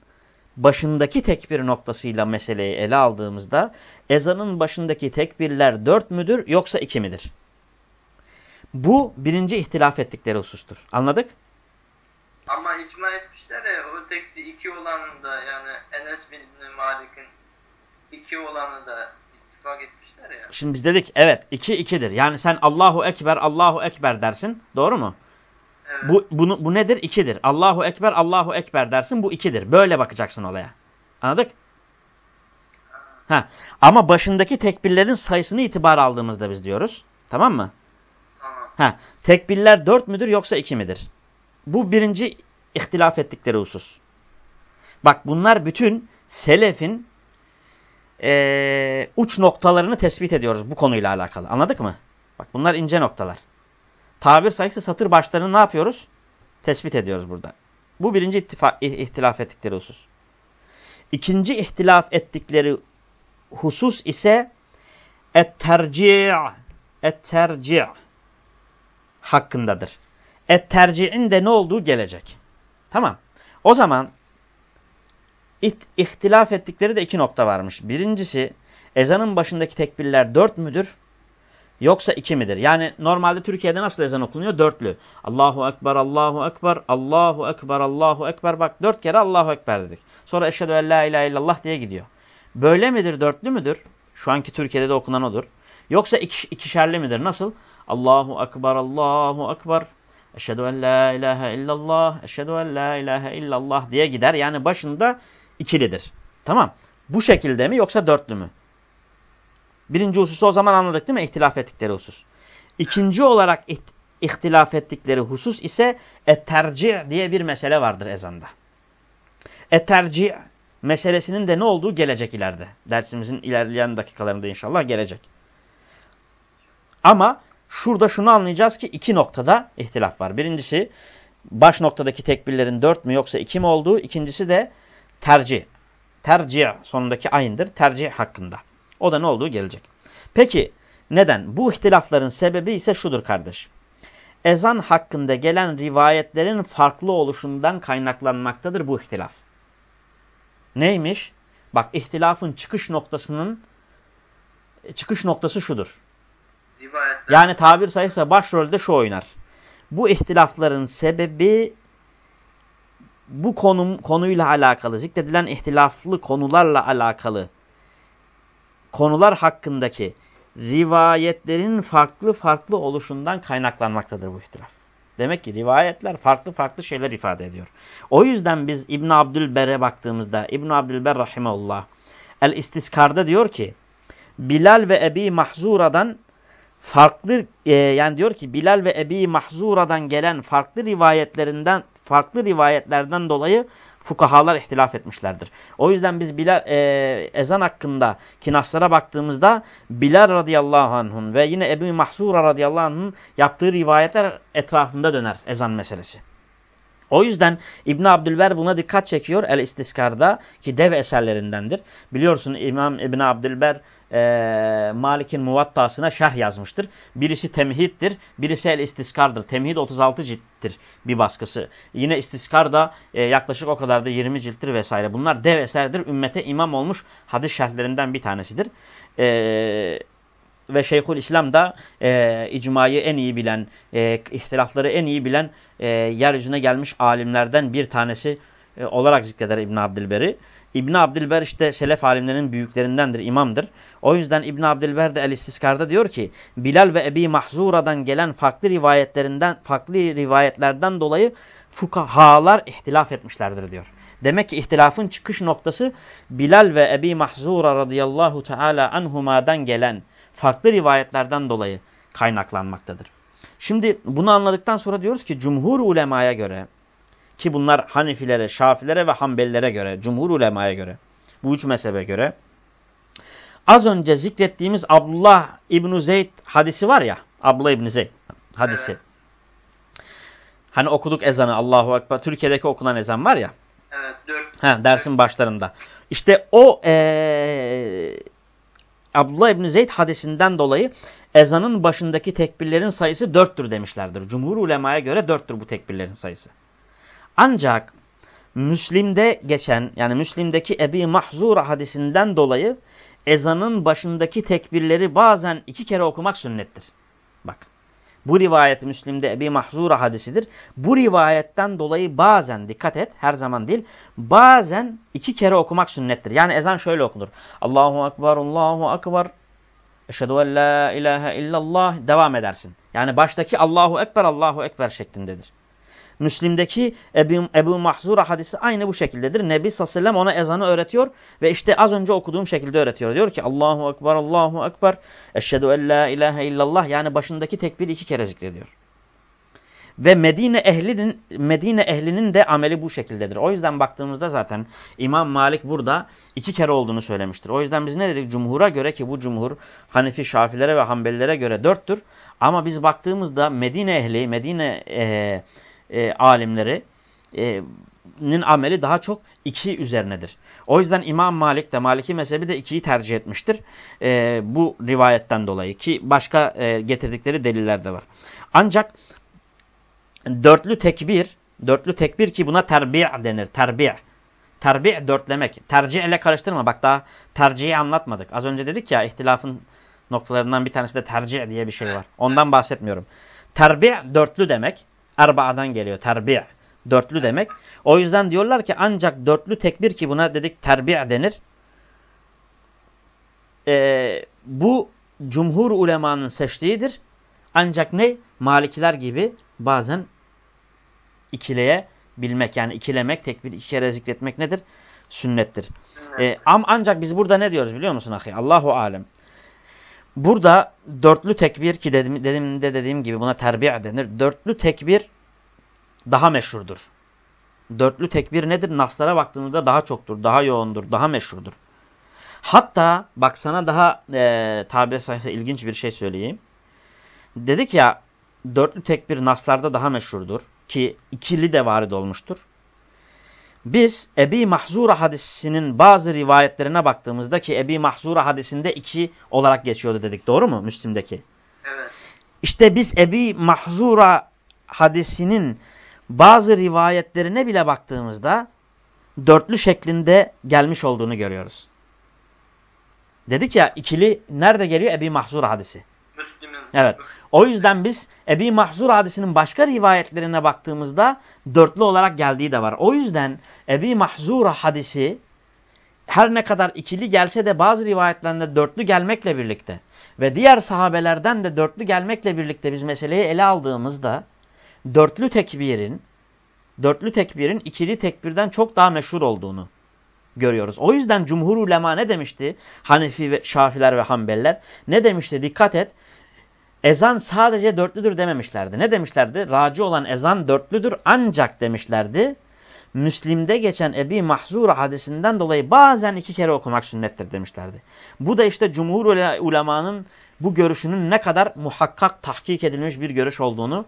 A: başındaki tekbir noktasıyla meseleyi ele aldığımızda ezanın başındaki tekbirler dört müdür yoksa iki midir? Bu birinci ihtilaf ettikleri husustur. Anladık?
B: Ama icma etmişler ya o teksi iki olanı da yani Enes bin Malik'in iki olanı da ittifak etmişler ya.
A: Şimdi biz dedik evet iki ikidir. Yani sen Allahu Ekber Allahu Ekber dersin. Doğru mu? Bu, bunu, bu nedir? İkidir. Allahu Ekber, Allahu Ekber dersin. Bu ikidir. Böyle bakacaksın olaya. Anladık? Ha. Ama başındaki tekbirlerin sayısını itibar aldığımızda biz diyoruz. Tamam mı?
B: Tamam.
A: Ha. Tekbirler dört müdür yoksa iki midir? Bu birinci ihtilaf ettikleri husus. Bak bunlar bütün selefin ee, uç noktalarını tespit ediyoruz bu konuyla alakalı. Anladık mı? Bak bunlar ince noktalar tabir sayısı satır başlarını ne yapıyoruz? Tespit ediyoruz burada. Bu birinci ihtilaf ettikleri husus. İkinci ihtilaf ettikleri husus ise et-terci' et-terci' hakkındadır. Et-terci'in de ne olduğu gelecek. Tamam. O zaman ihtilaf ettikleri de iki nokta varmış. Birincisi ezanın başındaki tekbirler dört müdür? Yoksa iki midir? Yani normalde Türkiye'de nasıl ezan okunuyor? Dörtlü. Allahu Ekber, Allahu Ekber, Allahu Ekber, Allahu Ekber. Bak dört kere Allahu Ekber dedik. Sonra eşhedü en la ilahe illallah diye gidiyor. Böyle midir? Dörtlü müdür? Şu anki Türkiye'de de okunan odur. Yoksa iki, ikişerli midir? Nasıl? Allahu Ekber, Allahu Ekber. Eşhedü en la ilahe illallah, eşhedü en la ilahe illallah diye gider. Yani başında ikilidir. Tamam. Bu şekilde mi yoksa dörtlü mü? Birinci hususu o zaman anladık değil mi? İhtilaf ettikleri husus. İkinci olarak ihtilaf ettikleri husus ise et-terci' diye bir mesele vardır ezanda. Et-terci' meselesinin de ne olduğu gelecek ileride. Dersimizin ilerleyen dakikalarında inşallah gelecek. Ama şurada şunu anlayacağız ki iki noktada ihtilaf var. Birincisi baş noktadaki tekbirlerin dört mü yoksa iki mi olduğu. İkincisi de tercih. Tercih sonundaki aynıdır. Tercih hakkında. O da ne olduğu gelecek. Peki neden? Bu ihtilafların sebebi ise şudur kardeş. Ezan hakkında gelen rivayetlerin farklı oluşundan kaynaklanmaktadır bu ihtilaf. Neymiş? Bak ihtilafın çıkış noktasının çıkış noktası şudur.
B: Rivayetler.
A: Yani tabir sayısı başrolde şu oynar. Bu ihtilafların sebebi bu konum, konuyla alakalı, zikredilen ihtilaflı konularla alakalı konular hakkındaki rivayetlerin farklı farklı oluşundan kaynaklanmaktadır bu ihtilaf. Demek ki rivayetler farklı farklı şeyler ifade ediyor. O yüzden biz İbn Abdülber'e baktığımızda İbn Abdülber rahimeullah El İstiskar'da diyor ki Bilal ve Ebi Mahzura'dan farklı e, yani diyor ki Bilal ve Ebi Mahzura'dan gelen farklı rivayetlerinden farklı rivayetlerden dolayı fukahalar ihtilaf etmişlerdir. O yüzden biz Bilal e, ezan hakkında kinaslara baktığımızda Bilal radıyallahu anh'un ve yine Ebu Mahzura radıyallahu anh'un yaptığı rivayetler etrafında döner ezan meselesi. O yüzden İbn Abdülber buna dikkat çekiyor El İstiskar'da ki dev eserlerindendir. Biliyorsun İmam İbn Abdülber e, Malik'in muvattasına şerh yazmıştır. Birisi temhiddir, birisi el istiskardır. Temhid 36 cilttir bir baskısı. Yine istiskar da e, yaklaşık o kadar da 20 cilttir vesaire. Bunlar dev eserdir. Ümmete imam olmuş hadis şerhlerinden bir tanesidir. E, ve Şeyhül İslam da e, icmayı en iyi bilen, e, ihtilafları en iyi bilen e, yeryüzüne gelmiş alimlerden bir tanesi e, olarak zikreder İbn Abdülber'i. İbn Abdülber işte selef alimlerinin büyüklerindendir, imamdır. O yüzden İbn Abdülber de El-İstiskar'da diyor ki Bilal ve Ebi Mahzura'dan gelen farklı rivayetlerinden farklı rivayetlerden dolayı fukahalar ihtilaf etmişlerdir diyor. Demek ki ihtilafın çıkış noktası Bilal ve Ebi Mahzura radıyallahu teala anhumadan gelen farklı rivayetlerden dolayı kaynaklanmaktadır. Şimdi bunu anladıktan sonra diyoruz ki cumhur ulemaya göre ki bunlar Hanifilere, Şafilere ve Hanbelilere göre, cumhur ulemaya göre, bu üç mezhebe göre az önce zikrettiğimiz Abdullah İbn Zeyd hadisi var ya, Abdullah İbn Zeyd hadisi. Evet. Hani okuduk ezanı Allahu Ekber. Türkiye'deki okunan ezan var ya.
B: Evet, dört.
A: Ha, dersin başlarında. İşte o ee, Abdullah İbn Zeyd hadisinden dolayı ezanın başındaki tekbirlerin sayısı dörttür demişlerdir. Cumhur ulemaya göre dörttür bu tekbirlerin sayısı. Ancak Müslim'de geçen yani Müslim'deki Ebi Mahzura hadisinden dolayı ezanın başındaki tekbirleri bazen iki kere okumak sünnettir. Bak bu rivayet Müslim'de Ebi Mahzura hadisidir. Bu rivayetten dolayı bazen dikkat et her zaman değil bazen iki kere okumak sünnettir. Yani ezan şöyle okunur. Allahu Ekber, Allahu Ekber, Eşhedü en la ilahe illallah devam edersin. Yani baştaki Allahu Ekber, Allahu Ekber şeklindedir. Müslim'deki Ebu, Ebu Mahzura hadisi aynı bu şekildedir. Nebi sallallahu aleyhi ve sellem ona ezanı öğretiyor ve işte az önce okuduğum şekilde öğretiyor. Diyor ki Allahu Ekber, Allahu Ekber, Eşhedü en la ilahe illallah yani başındaki tekbir iki kere zikrediyor. Ve Medine ehlinin Medine ehlinin de ameli bu şekildedir. O yüzden baktığımızda zaten İmam Malik burada iki kere olduğunu söylemiştir. O yüzden biz ne dedik? Cumhura göre ki bu cumhur Hanefi, Şafilere ve Hanbelilere göre dörttür. Ama biz baktığımızda Medine ehli, Medine e, e, alimlerinin ameli daha çok iki üzerinedir. O yüzden İmam Malik de Maliki mezhebi de ikiyi tercih etmiştir. E, bu rivayetten dolayı ki başka e, getirdikleri deliller de var. Ancak dörtlü tekbir, dörtlü tekbir ki buna terbi' denir. Terbi' terbi' dörtlemek. Tercih ile karıştırma. Bak daha tercihi anlatmadık. Az önce dedik ya ihtilafın noktalarından bir tanesi de tercih diye bir şey var. Ondan bahsetmiyorum. Terbi' dörtlü demek. Erba'dan geliyor. Terbi' dörtlü demek. O yüzden diyorlar ki ancak dörtlü tekbir ki buna dedik terbi' denir. Ee, bu cumhur ulemanın seçtiğidir. Ancak ne? Malikiler gibi bazen ikileye bilmek yani ikilemek, tekbir iki kere zikretmek nedir? Sünnettir. Ee, ancak biz burada ne diyoruz biliyor musun ahi? Allahu alem. Burada dörtlü tekbir ki dedim, dedim de dediğim gibi buna terbiye denir. Dörtlü tekbir daha meşhurdur. Dörtlü tekbir nedir? Naslara baktığımızda daha çoktur, daha yoğundur, daha meşhurdur. Hatta bak sana daha e, tabiri sayesinde ilginç bir şey söyleyeyim. Dedik ya dörtlü tekbir naslarda daha meşhurdur ki ikili de varid olmuştur. Biz Ebi Mahzura hadisinin bazı rivayetlerine baktığımızda ki Ebi Mahzura hadisinde iki olarak geçiyordu dedik. Doğru mu Müslim'deki?
B: Evet.
A: İşte biz Ebi Mahzura hadisinin bazı rivayetlerine bile baktığımızda dörtlü şeklinde gelmiş olduğunu görüyoruz. Dedik ya ikili nerede geliyor? Ebi Mahzura hadisi. Evet. O yüzden biz Ebi Mahzur hadisinin başka rivayetlerine baktığımızda dörtlü olarak geldiği de var. O yüzden Ebi Mahzur hadisi her ne kadar ikili gelse de bazı rivayetlerinde dörtlü gelmekle birlikte ve diğer sahabelerden de dörtlü gelmekle birlikte biz meseleyi ele aldığımızda dörtlü tekbirin dörtlü tekbirin ikili tekbirden çok daha meşhur olduğunu görüyoruz. O yüzden cumhur ulema ne demişti? Hanefi ve Şafiler ve Hanbeliler ne demişti? Dikkat et. Ezan sadece dörtlüdür dememişlerdi. Ne demişlerdi? Raci olan ezan dörtlüdür ancak demişlerdi. Müslim'de geçen Ebi Mahzur hadisinden dolayı bazen iki kere okumak sünnettir demişlerdi. Bu da işte cumhur ulemanın bu görüşünün ne kadar muhakkak tahkik edilmiş bir görüş olduğunu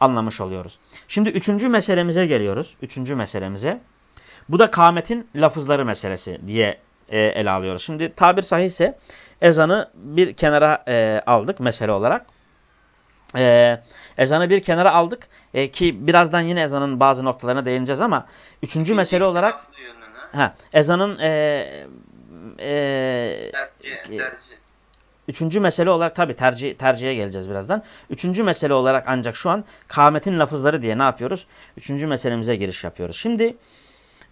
A: anlamış oluyoruz. Şimdi üçüncü meselemize geliyoruz. Üçüncü meselemize. Bu da kâmetin lafızları meselesi diye e, ele alıyoruz. Şimdi tabir sahihse ezanı bir kenara e, aldık mesele olarak. E, ezanı bir kenara aldık e, ki birazdan yine ezanın bazı noktalarına değineceğiz ama üçüncü mesele olarak ha, ezanın e, e,
B: tercih, tercih.
A: Üçüncü mesele olarak tabi tercih, tercihe geleceğiz birazdan. Üçüncü mesele olarak ancak şu an kâmetin lafızları diye ne yapıyoruz? Üçüncü meselemize giriş yapıyoruz. Şimdi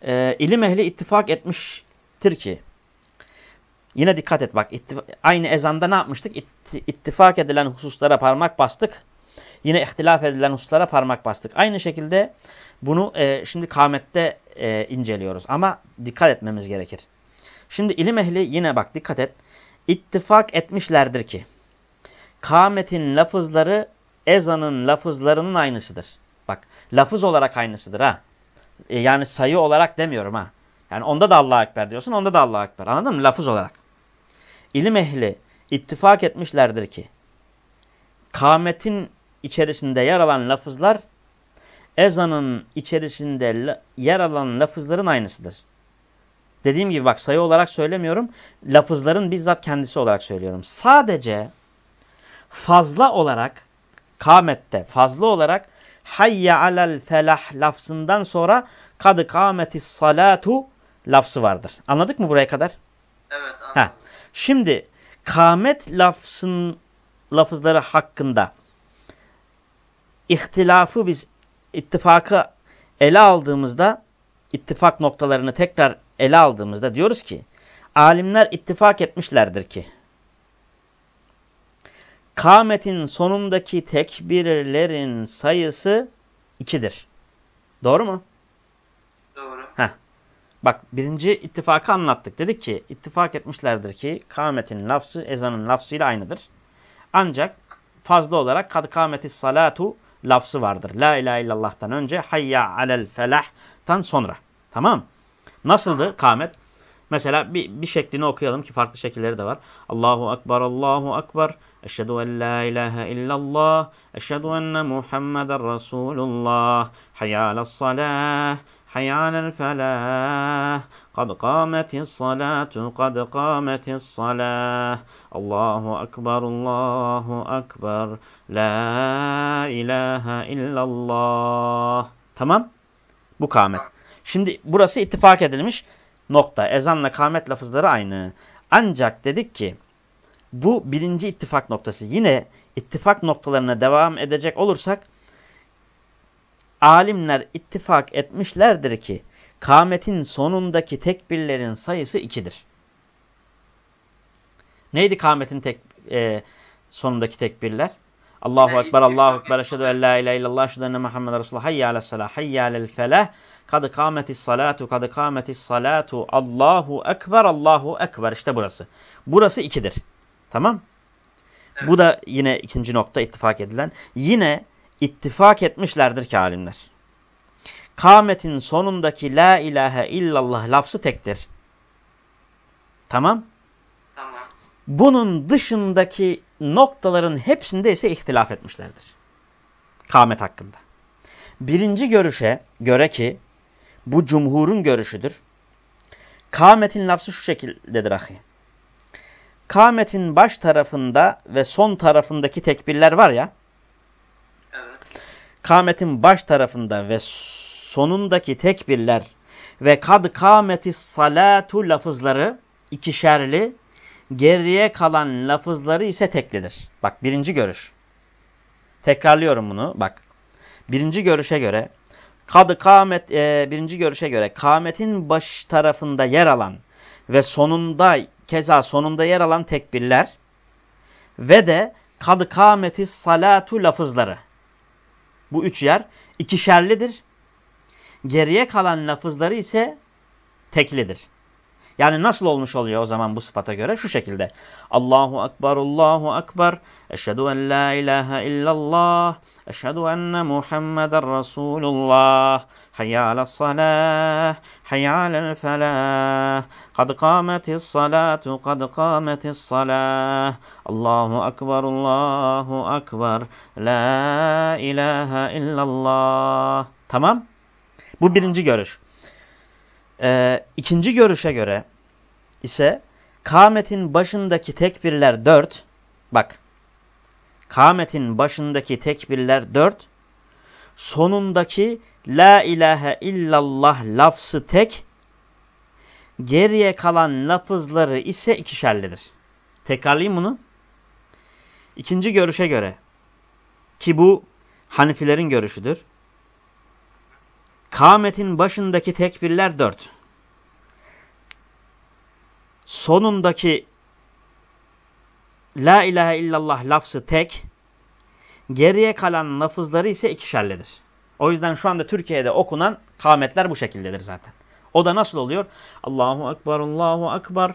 A: e, ilim ehli ittifak etmiştir ki Yine dikkat et bak. Aynı ezanda ne yapmıştık? İttifak edilen hususlara parmak bastık. Yine ihtilaf edilen hususlara parmak bastık. Aynı şekilde bunu e, şimdi kâmette e, inceliyoruz. Ama dikkat etmemiz gerekir. Şimdi ilim ehli yine bak dikkat et. İttifak etmişlerdir ki kâmetin lafızları ezanın lafızlarının aynısıdır. Bak lafız olarak aynısıdır ha. E, yani sayı olarak demiyorum ha. Yani onda da Allahu Ekber diyorsun, onda da Allahu Ekber. Anladın mı? Lafız olarak. İlim ehli ittifak etmişlerdir ki kâmetin içerisinde yer alan lafızlar ezanın içerisinde yer alan lafızların aynısıdır. Dediğim gibi bak sayı olarak söylemiyorum. Lafızların bizzat kendisi olarak söylüyorum. Sadece fazla olarak kâmette fazla olarak hayye alel felah lafzından sonra kadı kâmetis salatu lafzı vardır. Anladık mı buraya kadar?
B: Evet anladım.
A: Heh. Şimdi kâmet lafzın lafızları hakkında ihtilafı biz ittifakı ele aldığımızda ittifak noktalarını tekrar ele aldığımızda diyoruz ki alimler ittifak etmişlerdir ki kâmetin sonundaki tekbirlerin sayısı ikidir. Doğru mu? Bak birinci ittifakı anlattık. Dedik ki ittifak etmişlerdir ki kâmetin lafzı ezanın lafzıyla aynıdır. Ancak fazla olarak kad kâmetis salatu lafzı vardır. La ilahe illallah'tan önce hayya alel felah'tan sonra. Tamam Nasıldı kâmet? Mesela bir, bir şeklini okuyalım ki farklı şekilleri de var. Allahu Ekber, Allahu Ekber. Eşhedü en la ilahe illallah. Eşhedü enne Muhammeden Resulullah. Hayyalas salah. حي على الفلاح قد قامت الصلاة قد قامت الصلاة الله أكبر الله أكبر لا إله إلا الله Tamam. Bu kâmet. Şimdi burası ittifak edilmiş nokta. Ezanla kâmet lafızları aynı. Ancak dedik ki bu birinci ittifak noktası. Yine ittifak noktalarına devam edecek olursak alimler ittifak etmişlerdir ki kâmetin sonundaki tekbirlerin sayısı ikidir. Neydi kâmetin tek, e, sonundaki tekbirler? Allahu Ekber, Allahu Ekber, eşhedü en la ilahe illallah, eşhedü enne Muhammed Resulullah, hayye alel salah, hayye alel felah, kad kâmetis salatu, kad kâmetis salatu, Allahu Ekber, Allahu Ekber. İşte burası. Burası ikidir. Tamam? Evet. Bu da yine ikinci nokta ittifak edilen. Yine ittifak etmişlerdir ki alimler. Kâmetin sonundaki la ilahe illallah lafzı tektir. Tamam?
B: Tamam.
A: Bunun dışındaki noktaların hepsinde ise ihtilaf etmişlerdir. Kâmet hakkında. Birinci görüşe göre ki Bu cumhurun görüşüdür. Kâmetin lafzı şu şekildedir ahi. Kâmetin baş tarafında ve son tarafındaki tekbirler var ya.
B: Evet.
A: Kâmetin baş tarafında ve sonundaki tekbirler ve kad kâmeti salatu lafızları ikişerli, geriye kalan lafızları ise teklidir. Bak birinci görüş. Tekrarlıyorum bunu bak. Birinci görüşe göre kad kâmet e, birinci görüşe göre kâmetin baş tarafında yer alan ve sonunda keza sonunda yer alan tekbirler ve de kad kâmeti salatu lafızları. Bu üç yer ikişerlidir. Geriye kalan lafızları ise teklidir. Yani nasıl olmuş oluyor o zaman bu sıfata göre? Şu şekilde. Allahu Akbar, Allahu Akbar. Eşhedü en la ilahe illallah. Eşhedü enne Muhammeden Resulullah. Hayya alas salah. Hayya alel felah. Kad kâmetis salatu. Kad kâmetis salah. Allahu Akbar, Allahu Akbar. La ilahe illallah. Tamam. Bu birinci görüş. Ee, ikinci görüşe göre ise kâmetin başındaki tekbirler dört. Bak. Kâmetin başındaki tekbirler dört. Sonundaki la ilahe illallah lafzı tek. Geriye kalan lafızları ise ikişerlidir. Tekrarlayayım bunu. İkinci görüşe göre ki bu Hanifilerin görüşüdür. Kâmetin başındaki tekbirler dört. Sonundaki La ilahe illallah lafzı tek. Geriye kalan lafızları ise ikişerlidir. O yüzden şu anda Türkiye'de okunan kâmetler bu şekildedir zaten. O da nasıl oluyor? Allahu Ekber, Allahu Ekber,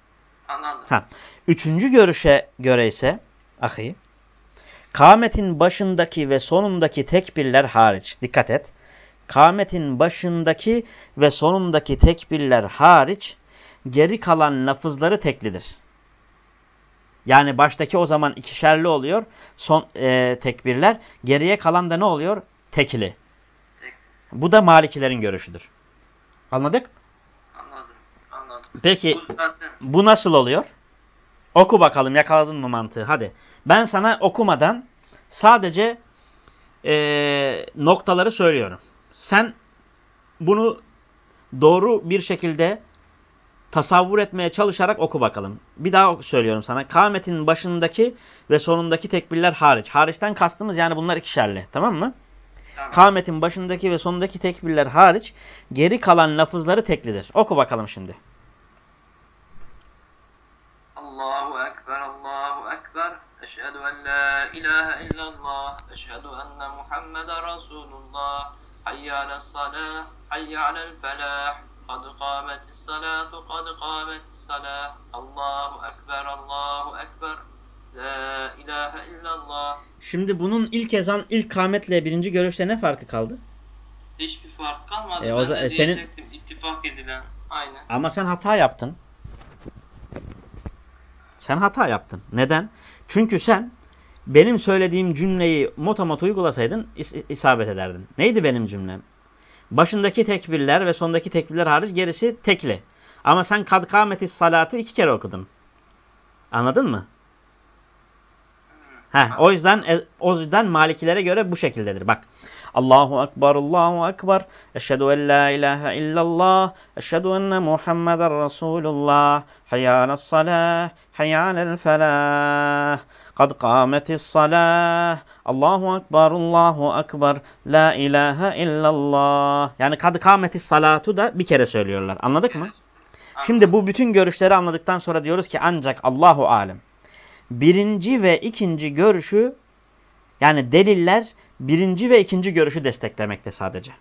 B: Anladım.
A: Ha. Üçüncü görüşe göre ise ahi, kâmetin başındaki ve sonundaki tekbirler hariç, dikkat et, kâmetin başındaki ve sonundaki tekbirler hariç, geri kalan lafızları teklidir. Yani baştaki o zaman ikişerli oluyor, son e, tekbirler, geriye kalan da ne oluyor? Tekli.
B: Tek.
A: Bu da Malikilerin görüşüdür. Anladık? Peki
B: Bu
A: nasıl oluyor? Oku bakalım yakaladın mı mantığı hadi. Ben sana okumadan sadece e, noktaları söylüyorum. Sen bunu doğru bir şekilde tasavvur etmeye çalışarak oku bakalım. Bir daha söylüyorum sana. Kâmetin başındaki ve sonundaki tekbirler hariç. Hariçten kastımız yani bunlar ikişerli. Tamam mı?
B: tamam.
A: Kâmetin başındaki ve sonundaki tekbirler hariç geri kalan lafızları teklidir. Oku bakalım şimdi.
B: Allahu Ekber, Allahu Ekber. Eşhedü Eşhedü enne Muhammeden Resulullah. Hayya alas salah, hayya alel felah. Kad kâmetis salatu, kad kâmetis salah. Allahu Ekber, Allahu Ekber. La ilahe illallah.
A: Şimdi bunun ilk ezan, ilk kâmetle birinci görüşte ne farkı kaldı?
B: Hiçbir fark kalmadı.
A: E, o zaman- e, senin-
B: ittifak edilen. Aynen.
A: Ama sen hata yaptın. Sen hata yaptın. Neden? Çünkü sen benim söylediğim cümleyi motomot uygulasaydın is isabet ederdin. Neydi benim cümlem? Başındaki tekbirler ve sondaki tekbirler hariç gerisi tekli. Ama sen kad kâmetis salatu iki kere okudun. Anladın mı? Heh, o yüzden e, o yüzden Malikilere göre bu şekildedir. Bak. Allahu Ekber, Allahu Ekber. Eşhedü en la ilahe illallah. Eşhedü enne Muhammeden Resulullah. Hayya alas salah. Hayya Kad kâmetis salah. Allahu Ekber, Allahu Ekber. La ilahe illallah. Yani kad kâmetis salatu da bir kere söylüyorlar. Anladık mı? Şimdi bu bütün görüşleri anladıktan sonra diyoruz ki ancak Allahu alem. Birinci ve ikinci görüşü yani deliller birinci ve ikinci görüşü desteklemekte sadece.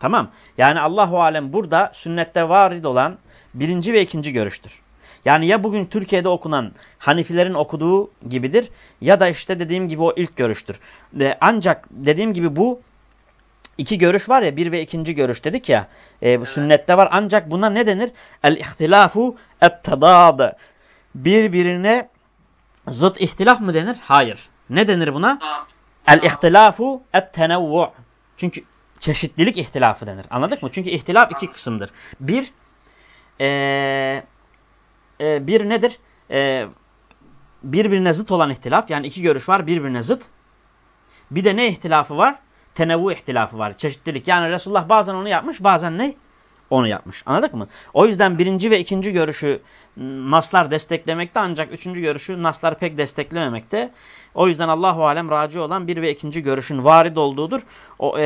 A: Tamam. Yani Allahu alem burada sünnette varid olan birinci ve ikinci görüştür. Yani ya bugün Türkiye'de okunan Hanifilerin okuduğu gibidir ya da işte dediğim gibi o ilk görüştür. E, ancak dediğim gibi bu iki görüş var ya bir ve ikinci görüş dedik ya e, evet. sünnette var ancak buna ne denir? El-ihtilafu et-tadad. Birbirine zıt ihtilaf mı denir? Hayır. Ne denir buna? El-ihtilafu et-tenevvu. Çünkü çeşitlilik ihtilafı denir. Anladık mı? Çünkü ihtilaf iki kısımdır. Bir, ee, e, bir nedir? E, birbirine zıt olan ihtilaf. Yani iki görüş var birbirine zıt. Bir de ne ihtilafı var? Tenevvu ihtilafı var. Çeşitlilik. Yani Resulullah bazen onu yapmış bazen ne? Onu yapmış. Anladık mı? O yüzden birinci ve ikinci görüşü naslar desteklemekte ancak üçüncü görüşü naslar pek desteklememekte. O yüzden Allahu alem raci olan bir ve ikinci görüşün varid olduğudur. O, e,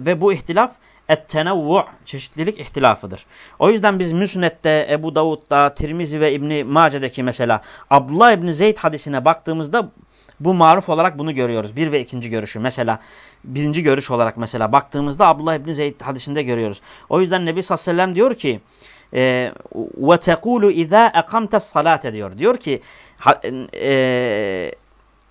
A: ve bu ihtilaf et-tenevvu çeşitlilik ihtilafıdır. O yüzden biz Müsnet'te, Ebu Davud'da, Tirmizi ve İbni Mace'deki mesela Abdullah İbni Zeyd hadisine baktığımızda bu maruf olarak bunu görüyoruz. Bir ve ikinci görüşü mesela birinci görüş olarak mesela baktığımızda Abdullah İbni Zeyd hadisinde görüyoruz. O yüzden Nebi sallallahu aleyhi ve sellem diyor ki tekulu izâ ekamtes salate diyor. Diyor ki e,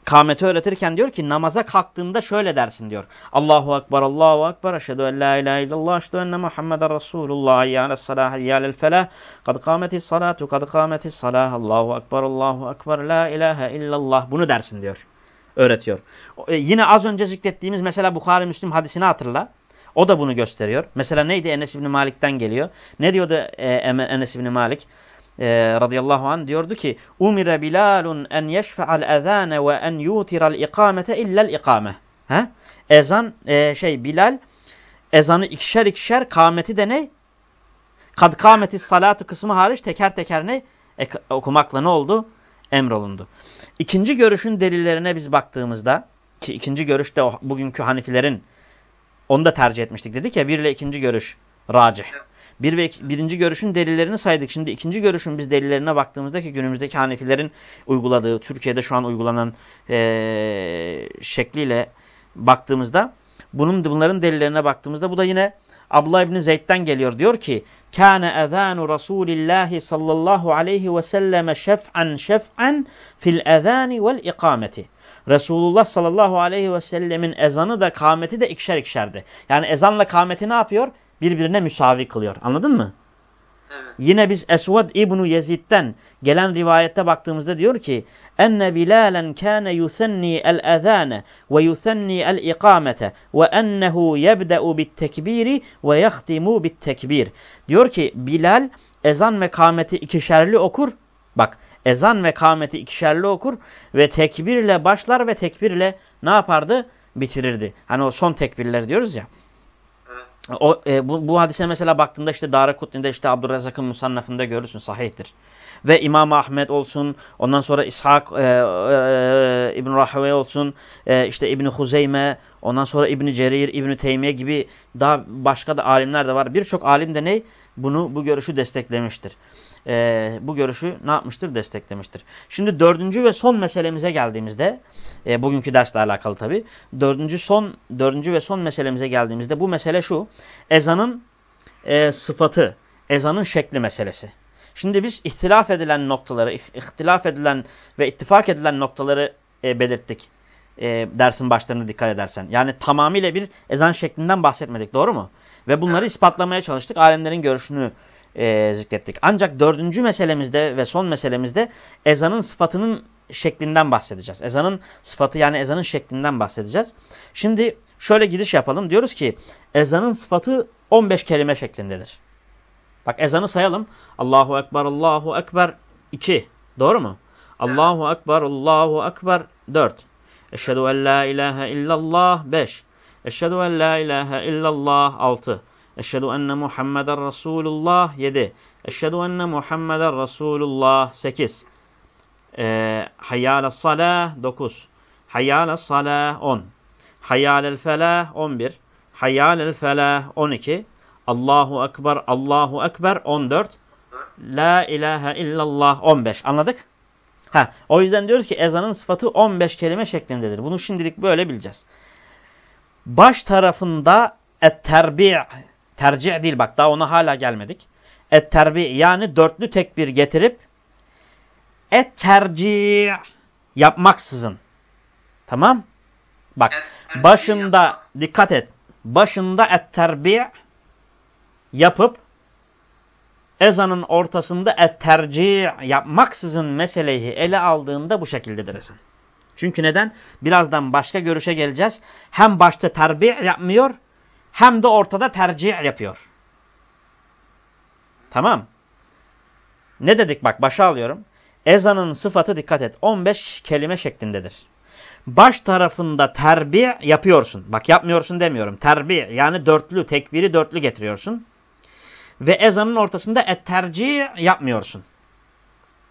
A: kâmeti öğretirken diyor ki namaza kalktığında şöyle dersin diyor. Allahu Ekber, Allahu Ekber, eşhedü en la ilahe illallah, eşhedü enne Muhammeden Resulullah, hayyâle salah, hayyâlel felah, kad kâmetis salatu, kad kâmetis salah, Allahu Ekber, Allahu Ekber, la ilahe illallah. Bunu dersin diyor. Öğretiyor. E, yine az önce zikrettiğimiz mesela Bukhari Müslim hadisini hatırla. O da bunu gösteriyor. Mesela neydi Enes İbni Malik'ten geliyor. Ne diyordu e, Enes İbni Malik? E, radıyallahu anh diyordu ki umire Bilalun en yeşfe'al ezane ve en yutiral ikamete illel ikame. Ha? Ezan e, şey Bilal ezanı ikişer ikişer kameti de ne? Kad kameti salatu kısmı hariç teker teker ne? E, okumakla ne oldu? Emrolundu. İkinci görüşün delillerine biz baktığımızda ki ikinci görüşte o, bugünkü Hanifilerin onu da tercih etmiştik dedik ya bir ile ikinci görüş racih. Bir ve birinci görüşün delillerini saydık. Şimdi ikinci görüşün biz delillerine baktığımızda ki günümüzdeki Hanefilerin uyguladığı, Türkiye'de şu an uygulanan ee, şekliyle baktığımızda bunun bunların delillerine baktığımızda bu da yine Abdullah İbni Zeyd'den geliyor. Diyor ki Kâne ezânu Rasûlillâhi sallallahu aleyhi ve selleme şef'an şef'an fil ezâni vel ikameti. Resulullah sallallahu aleyhi ve sellemin ezanı da kâmeti de ikişer ikişerdi. Yani ezanla kâmeti ne yapıyor? Birbirine müsavi kılıyor. Anladın mı? Evet. Yine biz Esvad İbnu Yezid'den gelen rivayette baktığımızda diyor ki enne Bilalen kâne yusenni el-ezâne ve yusenni el-ikamete ve ennehu yebde'u bit-tekbiri ve yahtimu bit-tekbir. Diyor ki Bilal ezan ve kâmeti ikişerli okur. Bak ezan ve kâmeti ikişerli okur ve tekbirle başlar ve tekbirle ne yapardı? Bitirirdi. Hani o son tekbirler diyoruz ya. O, e, bu, bu hadise mesela baktığında işte Dara Kutni'de işte Abdurrazak'ın musannafında görürsün sahihtir. Ve İmam Ahmet olsun, ondan sonra İshak e, e, İbn Rahve olsun, e, işte İbn Huzeyme, ondan sonra İbn Cerir, İbn Teymiye gibi daha başka da alimler de var. Birçok alim de ne? Bunu bu görüşü desteklemiştir e, bu görüşü ne yapmıştır? Desteklemiştir. Şimdi dördüncü ve son meselemize geldiğimizde, e, bugünkü dersle alakalı tabi, dördüncü, son, dördüncü ve son meselemize geldiğimizde bu mesele şu, ezanın e, sıfatı, ezanın şekli meselesi. Şimdi biz ihtilaf edilen noktaları, ihtilaf edilen ve ittifak edilen noktaları e, belirttik. E, dersin başlarına dikkat edersen. Yani tamamıyla bir ezan şeklinden bahsetmedik. Doğru mu? Ve bunları ispatlamaya çalıştık. Alemlerin görüşünü e, zikrettik. Ancak dördüncü meselemizde ve son meselemizde ezanın sıfatının şeklinden bahsedeceğiz. Ezanın sıfatı yani ezanın şeklinden bahsedeceğiz. Şimdi şöyle giriş yapalım. Diyoruz ki ezanın sıfatı 15 kelime şeklindedir. Bak ezanı sayalım. Allahu Ekber, Allahu Ekber 2. Doğru mu? Allahu Ekber, Allahu Ekber 4. Eşhedü en la ilahe illallah 5. Eşhedü en la ilahe illallah 6. Eşhedü enne Muhammeden Resulullah 7. Eşhedü enne Muhammeden Resulullah 8. Ee, Hayyâle salah 9. Hayyâle salah 10. Hayyâlel felah 11. Hayyâlel felah 12. Allahu Ekber, Allahu Ekber 14. La ilahe illallah 15. Anladık? Ha, o yüzden diyoruz ki ezanın sıfatı 15 kelime şeklindedir. Bunu şimdilik böyle bileceğiz. Baş tarafında et-terbi' tercih değil bak daha ona hala gelmedik. Et terbi yani dörtlü tekbir getirip et tercih yapmaksızın. Tamam? Bak başında dikkat et. Başında et terbi yapıp ezanın ortasında et tercih yapmaksızın meseleyi ele aldığında bu şekildedir ezan. Çünkü neden? Birazdan başka görüşe geleceğiz. Hem başta terbi yapmıyor hem de ortada tercih yapıyor. Tamam. Ne dedik bak başa alıyorum. Ezanın sıfatı dikkat et 15 kelime şeklindedir. Baş tarafında terbi yapıyorsun. Bak yapmıyorsun demiyorum. Terbi yani dörtlü tekbiri dörtlü getiriyorsun. Ve ezanın ortasında et tercih yapmıyorsun.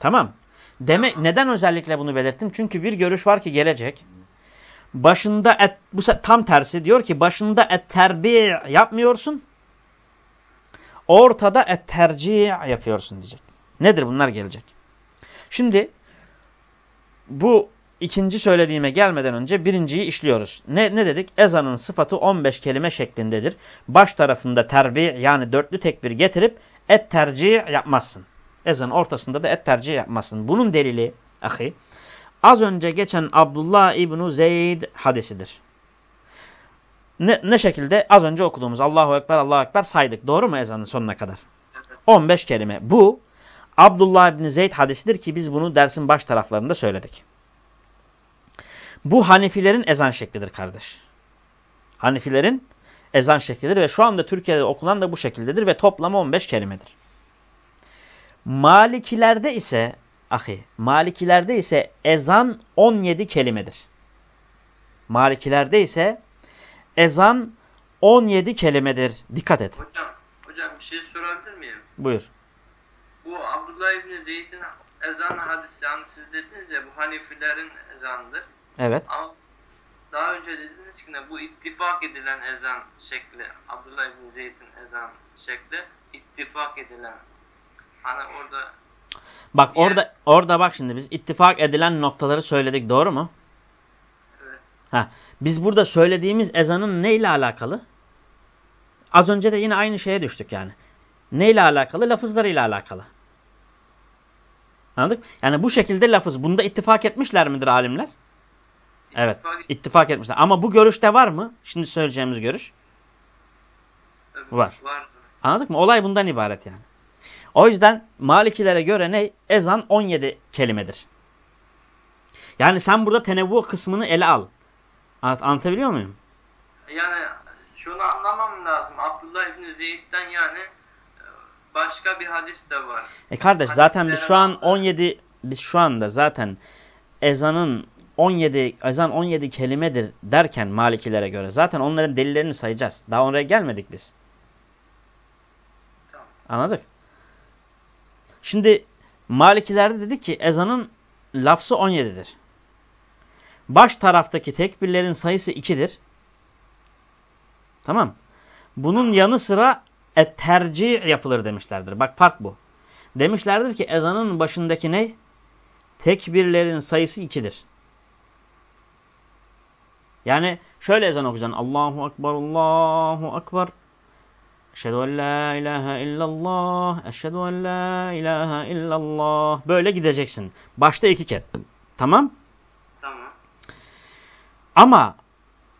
A: Tamam. Demek neden özellikle bunu belirttim? Çünkü bir görüş var ki gelecek. Başında et bu tam tersi diyor ki başında et terbi yapmıyorsun. Ortada et tercih yapıyorsun diyecek. Nedir bunlar gelecek. Şimdi bu ikinci söylediğime gelmeden önce birinciyi işliyoruz. Ne, ne dedik? Ezanın sıfatı 15 kelime şeklindedir. Baş tarafında terbi yani dörtlü tekbir getirip et tercih yapmazsın. Ezanın ortasında da et tercih yapmazsın. Bunun delili ahi az önce geçen Abdullah İbni Zeyd hadisidir. Ne, ne şekilde? Az önce okuduğumuz Allahu Ekber, Allahu Ekber saydık. Doğru mu ezanın sonuna kadar? 15 kelime. Bu Abdullah İbni Zeyd hadisidir ki biz bunu dersin baş taraflarında söyledik. Bu Hanefilerin ezan şeklidir kardeş. Hanefilerin ezan şeklidir ve şu anda Türkiye'de okunan da bu şekildedir ve toplamı 15 kelimedir. Malikilerde ise ahi, Malikilerde ise ezan 17 kelimedir. Malikilerde ise ezan 17 kelimedir. Dikkat et.
B: Hocam, hocam bir şey sorabilir miyim?
A: Buyur.
B: Bu Abdullah İbni Zeyd'in ezan hadisi yani siz dediniz ya bu Hanefilerin ezanıdır.
A: Evet.
B: Ama daha önce dediniz ki bu ittifak edilen ezan şekli, Abdullah İbni Zeyd'in ezan şekli ittifak edilen. Hani orada
A: Bak
B: Diğer-
A: orada orada bak şimdi biz ittifak edilen noktaları söyledik doğru mu?
B: evet,
A: Ha, biz burada söylediğimiz ezanın neyle alakalı? Az önce de yine aynı şeye düştük yani. Neyle alakalı? Lafızlarıyla alakalı. Anladık? Yani bu şekilde lafız. Bunda ittifak etmişler midir alimler? Evet.
B: ittifak-
A: İttifak etmişler. Ama bu görüşte var mı? Şimdi söyleyeceğimiz görüş. Var.
B: Var.
A: Anladık mı? Olay bundan ibaret yani. O yüzden Malikilere göre ne? Ezan 17 kelimedir. Yani sen burada tenevvu kısmını ele al. Anlat- Anlatabiliyor muyum?
B: Yani şunu anlamam lazım. Abdullah İbni Zeyd'den yani e, başka bir hadis de var.
A: E kardeş zaten biz şu an
B: Hadislere bağlı.
A: 17 biz şu anda zaten ezanın 17 ezan 17 kelimedir derken Malikilere göre zaten onların delillerini sayacağız. Daha oraya gelmedik biz.
B: Tamam.
A: Anladık? Şimdi Malikilerde dedi ki ezanın lafzı 17'dir. Baş taraftaki tekbirlerin sayısı 2'dir. Tamam. Bunun yanı sıra et tercih yapılır demişlerdir. Bak fark bu. Demişlerdir ki ezanın başındaki ne? Tekbirlerin sayısı 2'dir. Yani şöyle ezan okuyacaksın. Allahu Ekber, Allahu Ekber. Eşhedü en la ilahe illallah. Eşhedü en la ilahe illallah. Böyle gideceksin. Başta iki kere. Tamam.
B: Tamam.
A: Ama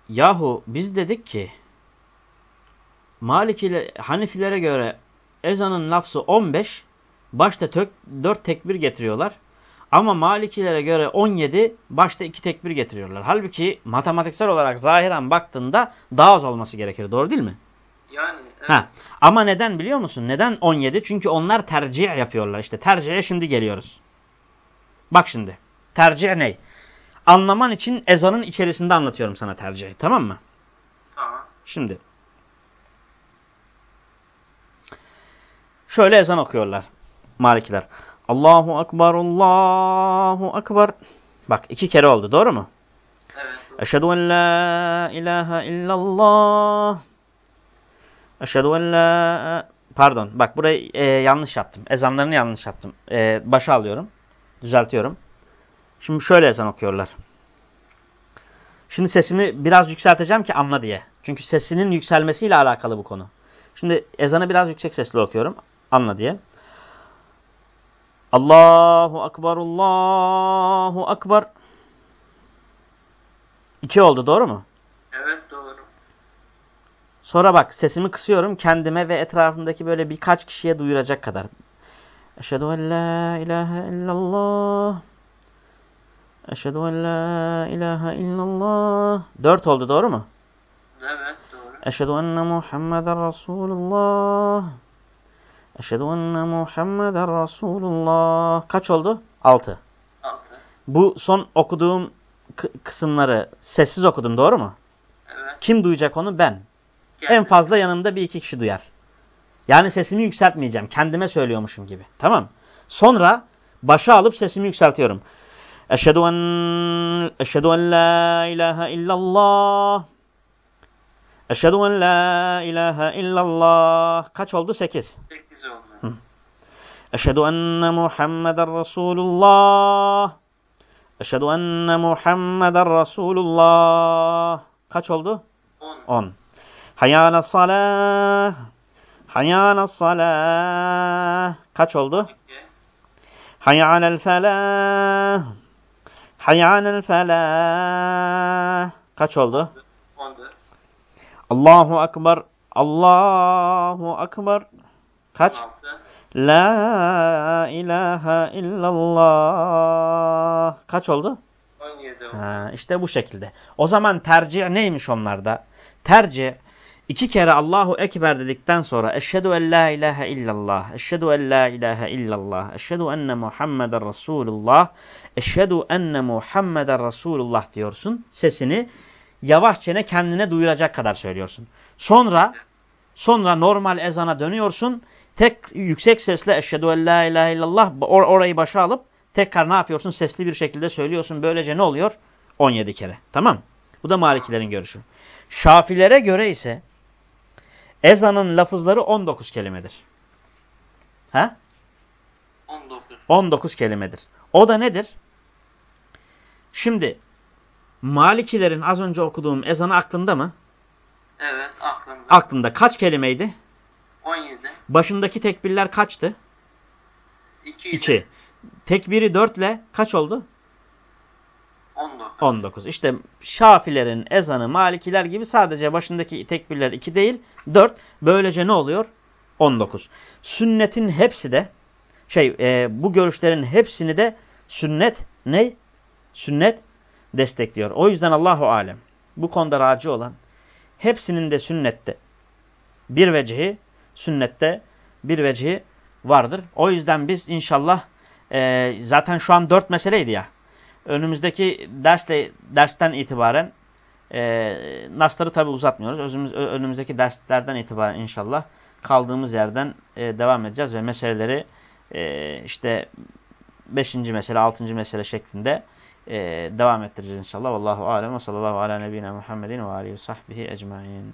A: yahu biz dedik ki Malikile, Hanifilere göre ezanın lafzı 15. Başta tök, 4 tekbir getiriyorlar. Ama Malikilere göre 17. Başta 2 tekbir getiriyorlar. Halbuki matematiksel olarak zahiren baktığında daha az olması gerekir. Doğru değil mi?
B: Yani evet.
A: Ha. Ama neden biliyor musun? Neden 17? Çünkü onlar tercih yapıyorlar. İşte tercihe şimdi geliyoruz. Bak şimdi. Tercih ne? Anlaman için ezanın içerisinde anlatıyorum sana tercihi. Tamam mı?
B: Tamam.
A: Şimdi. Şöyle ezan okuyorlar. Malikiler. Allahu Ekber, Allahu Ekber. Bak iki kere oldu. Doğru mu?
B: Evet.
A: Eşhedü en la ilahe illallah. Eşhedü en la... Pardon bak burayı e, yanlış yaptım. Ezanlarını yanlış yaptım. E, başa alıyorum. Düzeltiyorum. Şimdi şöyle ezan okuyorlar. Şimdi sesimi biraz yükselteceğim ki anla diye. Çünkü sesinin yükselmesiyle alakalı bu konu. Şimdi ezanı biraz yüksek sesle okuyorum. Anla diye. Allahu Akbar, Allahu Akbar. İki oldu doğru mu? Sonra bak sesimi kısıyorum kendime ve etrafımdaki böyle birkaç kişiye duyuracak kadar. Eşhedü en la ilahe illallah. Eşhedü en la ilahe illallah. Dört oldu doğru mu?
B: Evet doğru.
A: Eşhedü enne Muhammeden Resulullah. Eşhedü enne Muhammeden Resulullah. Kaç oldu? Altı.
B: Altı.
A: Bu son okuduğum kısımları sessiz okudum doğru mu?
B: Evet.
A: Kim duyacak onu? Ben.
B: Gel.
A: En fazla yanımda bir iki kişi duyar. Yani sesimi yükseltmeyeceğim. Kendime söylüyormuşum gibi. Tamam. Sonra başa alıp sesimi yükseltiyorum. Eşhedü en, eşhedü en la ilahe illallah. Eşhedü en la ilahe illallah. Kaç oldu? Sekiz.
B: Sekiz oldu.
A: Eşhedü enne Muhammeden Resulullah. Eşhedü enne Muhammeden Resulullah. Kaç oldu?
B: On.
A: On. Hayâle salah. Hayâle salah. Kaç oldu?
B: İki.
A: Hayâlel felah. Hayâlel felah. Kaç oldu? Allahu Akbar. Allahu Akbar. Kaç? La ilahe illallah. Kaç oldu?
B: On yedi oldu.
A: Ha, işte bu şekilde. O zaman tercih neymiş onlarda? Tercih iki kere Allahu Ekber dedikten sonra Eşhedü en la ilahe illallah, Eşhedü en la ilahe illallah, Eşhedü enne Muhammeden Resulullah, Eşhedü enne Muhammeden Resulullah diyorsun. Sesini yavaşçene kendine duyuracak kadar söylüyorsun. Sonra sonra normal ezana dönüyorsun. Tek yüksek sesle Eşhedü en la ilahe illallah or orayı başa alıp tekrar ne yapıyorsun? Sesli bir şekilde söylüyorsun. Böylece ne oluyor? 17 kere. Tamam Bu da Malikilerin görüşü. Şafilere göre ise ezanın lafızları 19 kelimedir. Ha?
B: On dokuz.
A: 19 kelimedir. O da nedir? Şimdi Malikilerin az önce okuduğum ezanı aklında mı?
B: Evet aklımda.
A: Aklında kaç kelimeydi?
B: On yedi.
A: Başındaki tekbirler kaçtı?
B: İki.
A: 2. Tekbiri 4 ile kaç oldu?
B: On dokuz.
A: 19. İşte Şafilerin ezanı Malikiler gibi sadece başındaki tekbirler 2 değil 4. Böylece ne oluyor? 19. Sünnetin hepsi de şey e, bu görüşlerin hepsini de sünnet ne? Sünnet destekliyor. O yüzden Allahu alem bu konuda raci olan hepsinin de sünnette bir vecihi sünnette bir vecihi vardır. O yüzden biz inşallah e, zaten şu an dört meseleydi ya önümüzdeki dersle dersten itibaren e, nasları tabi uzatmıyoruz. Özümüz, önümüzdeki derslerden itibaren inşallah kaldığımız yerden e, devam edeceğiz ve meseleleri e, işte 5. mesele, 6. mesele şeklinde e, devam ettireceğiz inşallah. Vallahu alem ve sallallahu ala nebine Muhammedin ve aleyhi ve sahbihi ecmain.